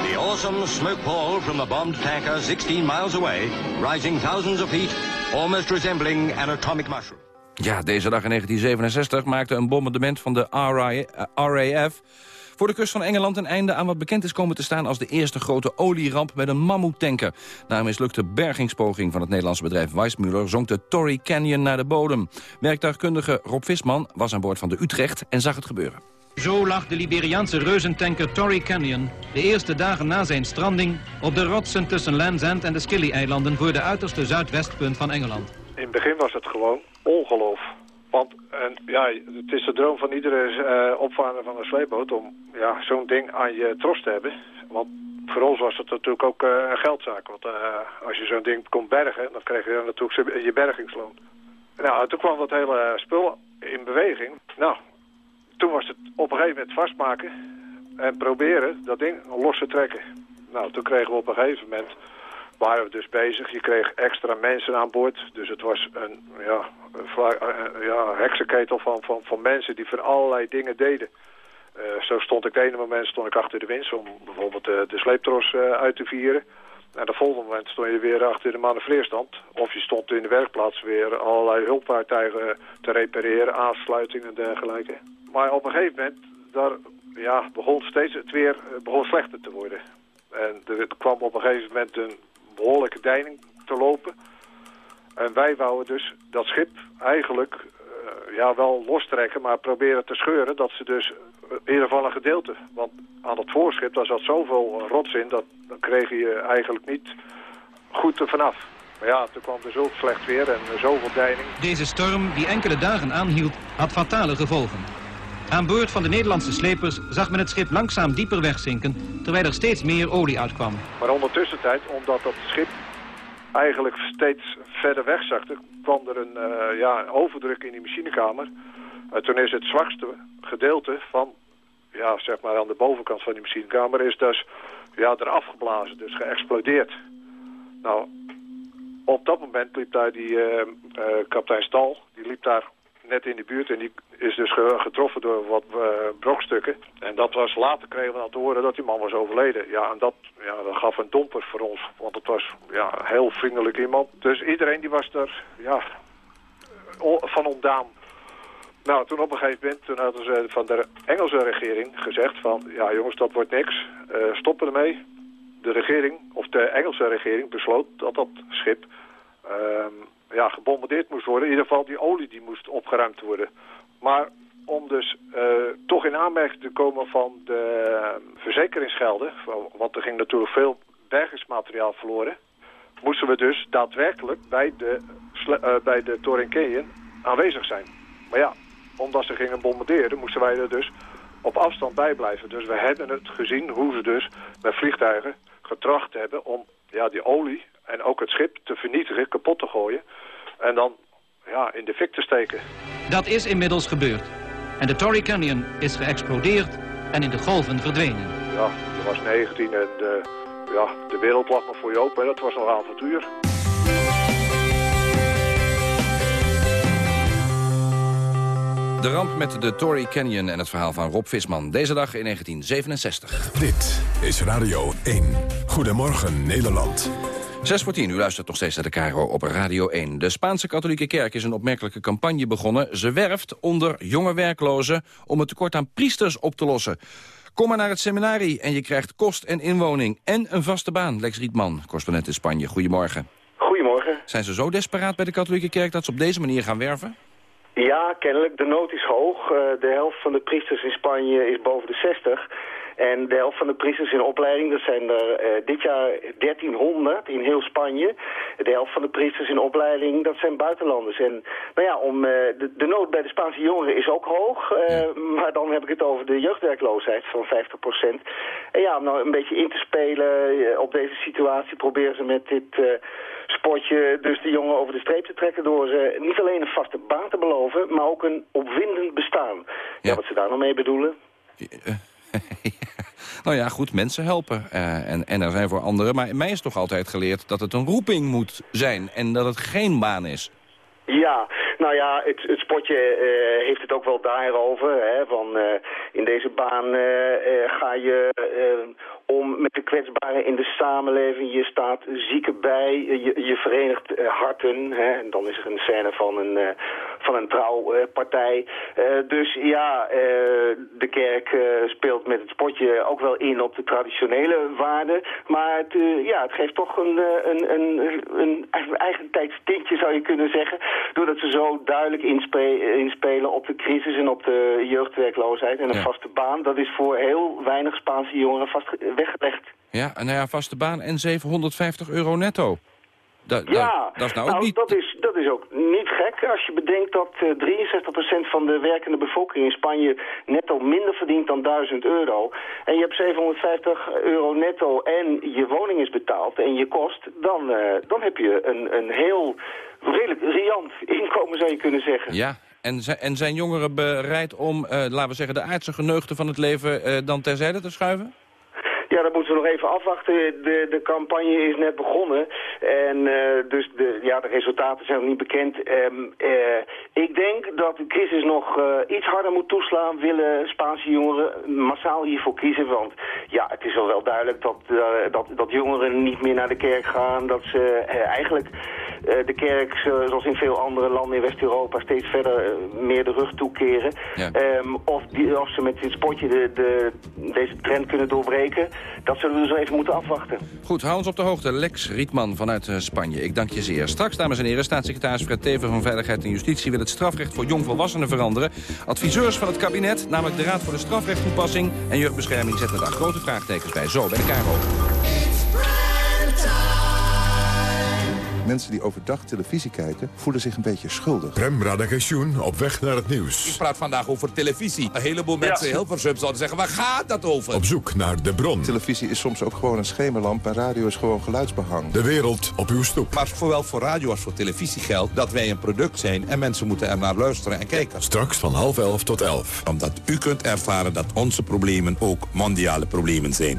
The awesome smoke pall from the bombed tanker 16 miles away, rising thousands of feet, almost resembling an atomic mushroom. Ja, deze dag in 1967 maakte een bombardement van de RAF voor de kust van Engeland een einde aan wat bekend is komen te staan... als de eerste grote olieramp met een mammoetanker. Na een mislukte bergingspoging van het Nederlandse bedrijf Weissmuller... zonk de Torrey Canyon naar de bodem. Werktuigkundige Rob Visman was aan boord van de Utrecht en zag het gebeuren. Zo lag de Liberiaanse reuzentanker Torrey Canyon de eerste dagen na zijn stranding op de rotsen tussen Land's End en de Scilly-eilanden voor de uiterste zuidwestpunt van Engeland. In het begin was het gewoon ongeloof. Want en, ja, het is de droom van iedere uh, opvaarder van een sleepboot om ja, zo'n ding aan je tros te hebben. Want voor ons was het natuurlijk ook uh, een geldzaak. Want uh, als je zo'n ding kon bergen, dan kreeg je natuurlijk je bergingsloon. Nou, toen kwam dat hele spul in beweging. Nou, toen was het op een gegeven moment vastmaken en proberen dat ding los te trekken. Nou, toen kregen we op een gegeven moment waren we dus bezig. Je kreeg extra mensen aan boord. Dus het was een, ja, een ja, heksenketel van, van, van mensen die van allerlei dingen deden. Uh, zo stond ik de ene moment stond ik achter de winst om bijvoorbeeld de, de sleeptros uit te vieren. En de volgende moment stond je weer achter de manoeuvreerstand. Of je stond in de werkplaats weer allerlei hulpvaartuigen te repareren, aansluitingen en dergelijke. Maar op een gegeven moment daar, ja, begon steeds het weer eh, begon slechter te worden. En er kwam op een gegeven moment een behoorlijke deining te lopen. En wij wouden dus dat schip eigenlijk uh, ja, wel lostrekken, maar proberen te scheuren dat ze dus in ieder een gedeelte. Want aan het voorschip daar zat zoveel rots in, dat dan kreeg je eigenlijk niet goed er vanaf. Maar ja, toen kwam er zo slecht weer en zoveel deining. Deze storm, die enkele dagen aanhield, had fatale gevolgen. Aan boord van de Nederlandse slepers zag men het schip langzaam dieper wegzinken, terwijl er steeds meer olie uitkwam. Maar ondertussen tijd, omdat dat schip eigenlijk steeds verder wegzakte, kwam er een uh, ja, overdruk in die machinekamer. Uh, toen is het zwakste gedeelte van, ja, zeg maar aan de bovenkant van die machinekamer, is dus ja, eraf geblazen, dus geëxplodeerd. Nou, op dat moment liep daar die uh, kapitein Stal, die liep daar net in de buurt en die is dus getroffen door wat uh, brokstukken. En dat was later kregen we dan te horen dat die man was overleden. Ja, en dat, ja, dat gaf een domper voor ons, want het was ja, een heel vriendelijk iemand. Dus iedereen die was er ja, van ontdaan. Nou, toen op een gegeven moment toen hadden ze van de Engelse regering gezegd van... ja jongens, dat wordt niks, uh, stoppen ermee. De regering, of de Engelse regering, besloot dat dat schip... Uh, ja, gebombardeerd moest worden. In ieder geval die olie die moest opgeruimd worden. Maar om dus uh, toch in aanmerking te komen van de verzekeringsgelden... want er ging natuurlijk veel bergingsmateriaal verloren... moesten we dus daadwerkelijk bij de, uh, bij de Torin Canyon aanwezig zijn. Maar ja, omdat ze gingen bombarderen moesten wij er dus op afstand bij blijven. Dus we hebben het gezien hoe ze dus met vliegtuigen getracht hebben om ja, die olie en ook het schip te vernietigen, kapot te gooien. En dan ja, in de fik te steken. Dat is inmiddels gebeurd. En de Torrey Canyon is geëxplodeerd en in de golven verdwenen. Ja, je was 19 en de, ja, de wereld lag nog voor je open. Dat was nog avontuur. De ramp met de Tory Canyon en het verhaal van Rob Visman. Deze dag in 1967. Dit is Radio 1. Goedemorgen Nederland. 6 voor 10, u luistert nog steeds naar de Caro op Radio 1. De Spaanse katholieke kerk is een opmerkelijke campagne begonnen. Ze werft onder jonge werklozen om het tekort aan priesters op te lossen. Kom maar naar het seminarie en je krijgt kost en inwoning en een vaste baan. Lex Rietman, correspondent in Spanje. Goedemorgen. Goedemorgen. Zijn ze zo desperaat bij de katholieke kerk dat ze op deze manier gaan werven? Ja, kennelijk. De nood is hoog. Uh, de helft van de priesters in Spanje is boven de 60. En de helft van de priesters in opleiding, dat zijn er uh, dit jaar 1300 in heel Spanje. De helft van de priesters in opleiding, dat zijn buitenlanders. En nou ja, om, uh, de, de, nood bij de Spaanse jongeren is ook hoog. Uh, maar dan heb ik het over de jeugdwerkloosheid van 50%. En ja, om nou een beetje in te spelen op deze situatie proberen ze met dit spotje dus de jongen over de streep te trekken... door ze niet alleen een vaste baan te beloven, maar ook een opwindend bestaan. Ja, ja wat ze daar nou mee bedoelen? nou ja, goed, mensen helpen. Uh, en, en er zijn voor anderen. Maar mij is toch altijd geleerd dat het een roeping moet zijn... en dat het geen baan is. Ja, nou ja, het, het spotje uh, heeft het ook wel daarover. Hè, van, uh, in deze baan ga je om met de kwetsbaren in de samenleving. Je staat zieken bij, je, je verenigt harten. Hè, en dan is er een scène van een, van een trouwpartij. dus ja, de kerk speelt met het spotje ook wel in op de traditionele waarden. Maar het, ja, het geeft toch een, een, een, een eigen tijdstintje zou je kunnen zeggen. Doordat ze zo duidelijk inspe inspelen op de crisis en op de jeugdwerkloosheid. En een ja. vaste baan, dat is voor heel weinig Spaanse jongeren vast weggelegd. Ja, nou ja, vaste baan en 750 euro netto. Da, da, ja, dat is nou, nou ook niet... dat, is, dat is ook niet gek als je bedenkt dat uh, 63% van de werkende bevolking in Spanje netto minder verdient dan 1000 euro. En je hebt 750 euro netto en je woning is betaald en je kost, dan, uh, dan heb je een, een heel redelijk riant inkomen zou je kunnen zeggen. Ja, en, en zijn jongeren bereid om, uh, laten we zeggen, de aardse geneugten van het leven dan terzijde te schuiven? Ja, dat moeten we nog even afwachten. De, de campagne is net begonnen. En uh, dus de, ja, de resultaten zijn nog niet bekend. Um, uh, ik denk dat de crisis nog uh, iets harder moet toeslaan. Willen Spaanse jongeren massaal hiervoor kiezen. Want ja, het is wel wel duidelijk dat, dat, dat jongeren niet meer naar de kerk gaan. Dat ze eigenlijk de kerk, zoals in veel andere landen in West-Europa, steeds verder meer de rug toekeren. Ja. Um, of, die, of ze met dit spotje de, de, deze trend kunnen doorbreken. Dat zullen we dus even moeten afwachten. Goed, hou ons op de hoogte. Lex Rietman vanuit uh, Spanje. Ik dank je zeer. Straks, dames en heren, staatssecretaris Fred Teven van Veiligheid en Justitie... wil het strafrecht voor jongvolwassenen veranderen. Adviseurs van het kabinet, namelijk de Raad voor de Strafrechttoepassing... en Jeugdbescherming zetten daar grote vraagtekens bij. Zo, bij de KRO. Mensen die overdag televisie kijken, voelen zich een beetje schuldig. Prem Radakation op weg naar het nieuws. Ik praat vandaag over televisie. Een heleboel mensen, ja. heel veel subs zouden zeggen, waar gaat dat over? Op zoek naar de bron. Televisie is soms ook gewoon een schemerlamp en radio is gewoon geluidsbehang. De wereld op uw stoep. Maar zowel voor radio als voor televisie geldt dat wij een product zijn... en mensen moeten er naar luisteren en kijken. Straks van half elf tot elf. Omdat u kunt ervaren dat onze problemen ook mondiale problemen zijn.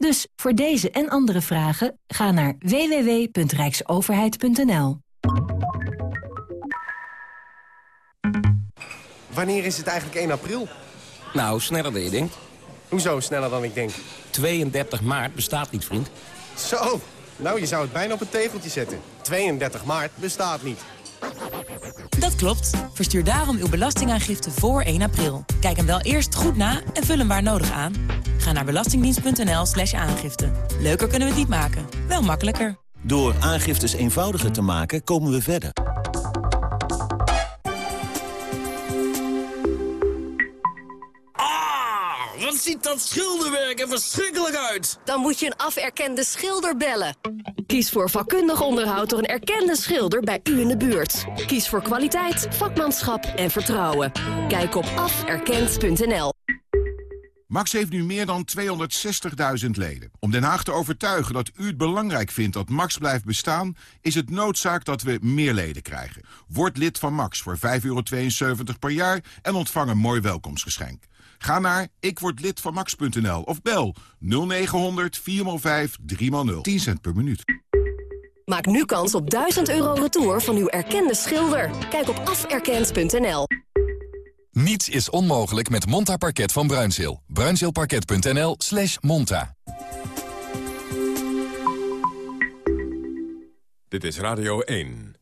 Dus voor deze en andere vragen ga naar www.rijksoverheid.nl. Wanneer is het eigenlijk 1 april? Nou, sneller dan je denkt. Hoezo sneller dan ik denk? 32 maart bestaat niet, vriend. Zo, nou je zou het bijna op een tegeltje zetten. 32 maart bestaat niet. Dat klopt. Verstuur daarom uw belastingaangifte voor 1 april. Kijk hem wel eerst goed na en vul hem waar nodig aan. Ga naar belastingdienst.nl slash aangifte. Leuker kunnen we het niet maken, wel makkelijker. Door aangiftes eenvoudiger te maken komen we verder. Ziet dat schilderwerk er verschrikkelijk uit? Dan moet je een aferkende schilder bellen. Kies voor vakkundig onderhoud door een erkende schilder bij u in de buurt. Kies voor kwaliteit, vakmanschap en vertrouwen. Kijk op aferkend.nl. Max heeft nu meer dan 260.000 leden. Om Den Haag te overtuigen dat u het belangrijk vindt dat Max blijft bestaan... is het noodzaak dat we meer leden krijgen. Word lid van Max voor 5,72 per jaar en ontvang een mooi welkomstgeschenk. Ga naar ikwordlidvanmax.nl of bel 0900 4x5 3x0. 10 cent per minuut. Maak nu kans op 1000 euro retour van uw erkende schilder. Kijk op aferkend.nl. Niets is onmogelijk met Monta Parket van Bruinzeel. Bruinzeelparket.nl slash monta. Dit is Radio 1.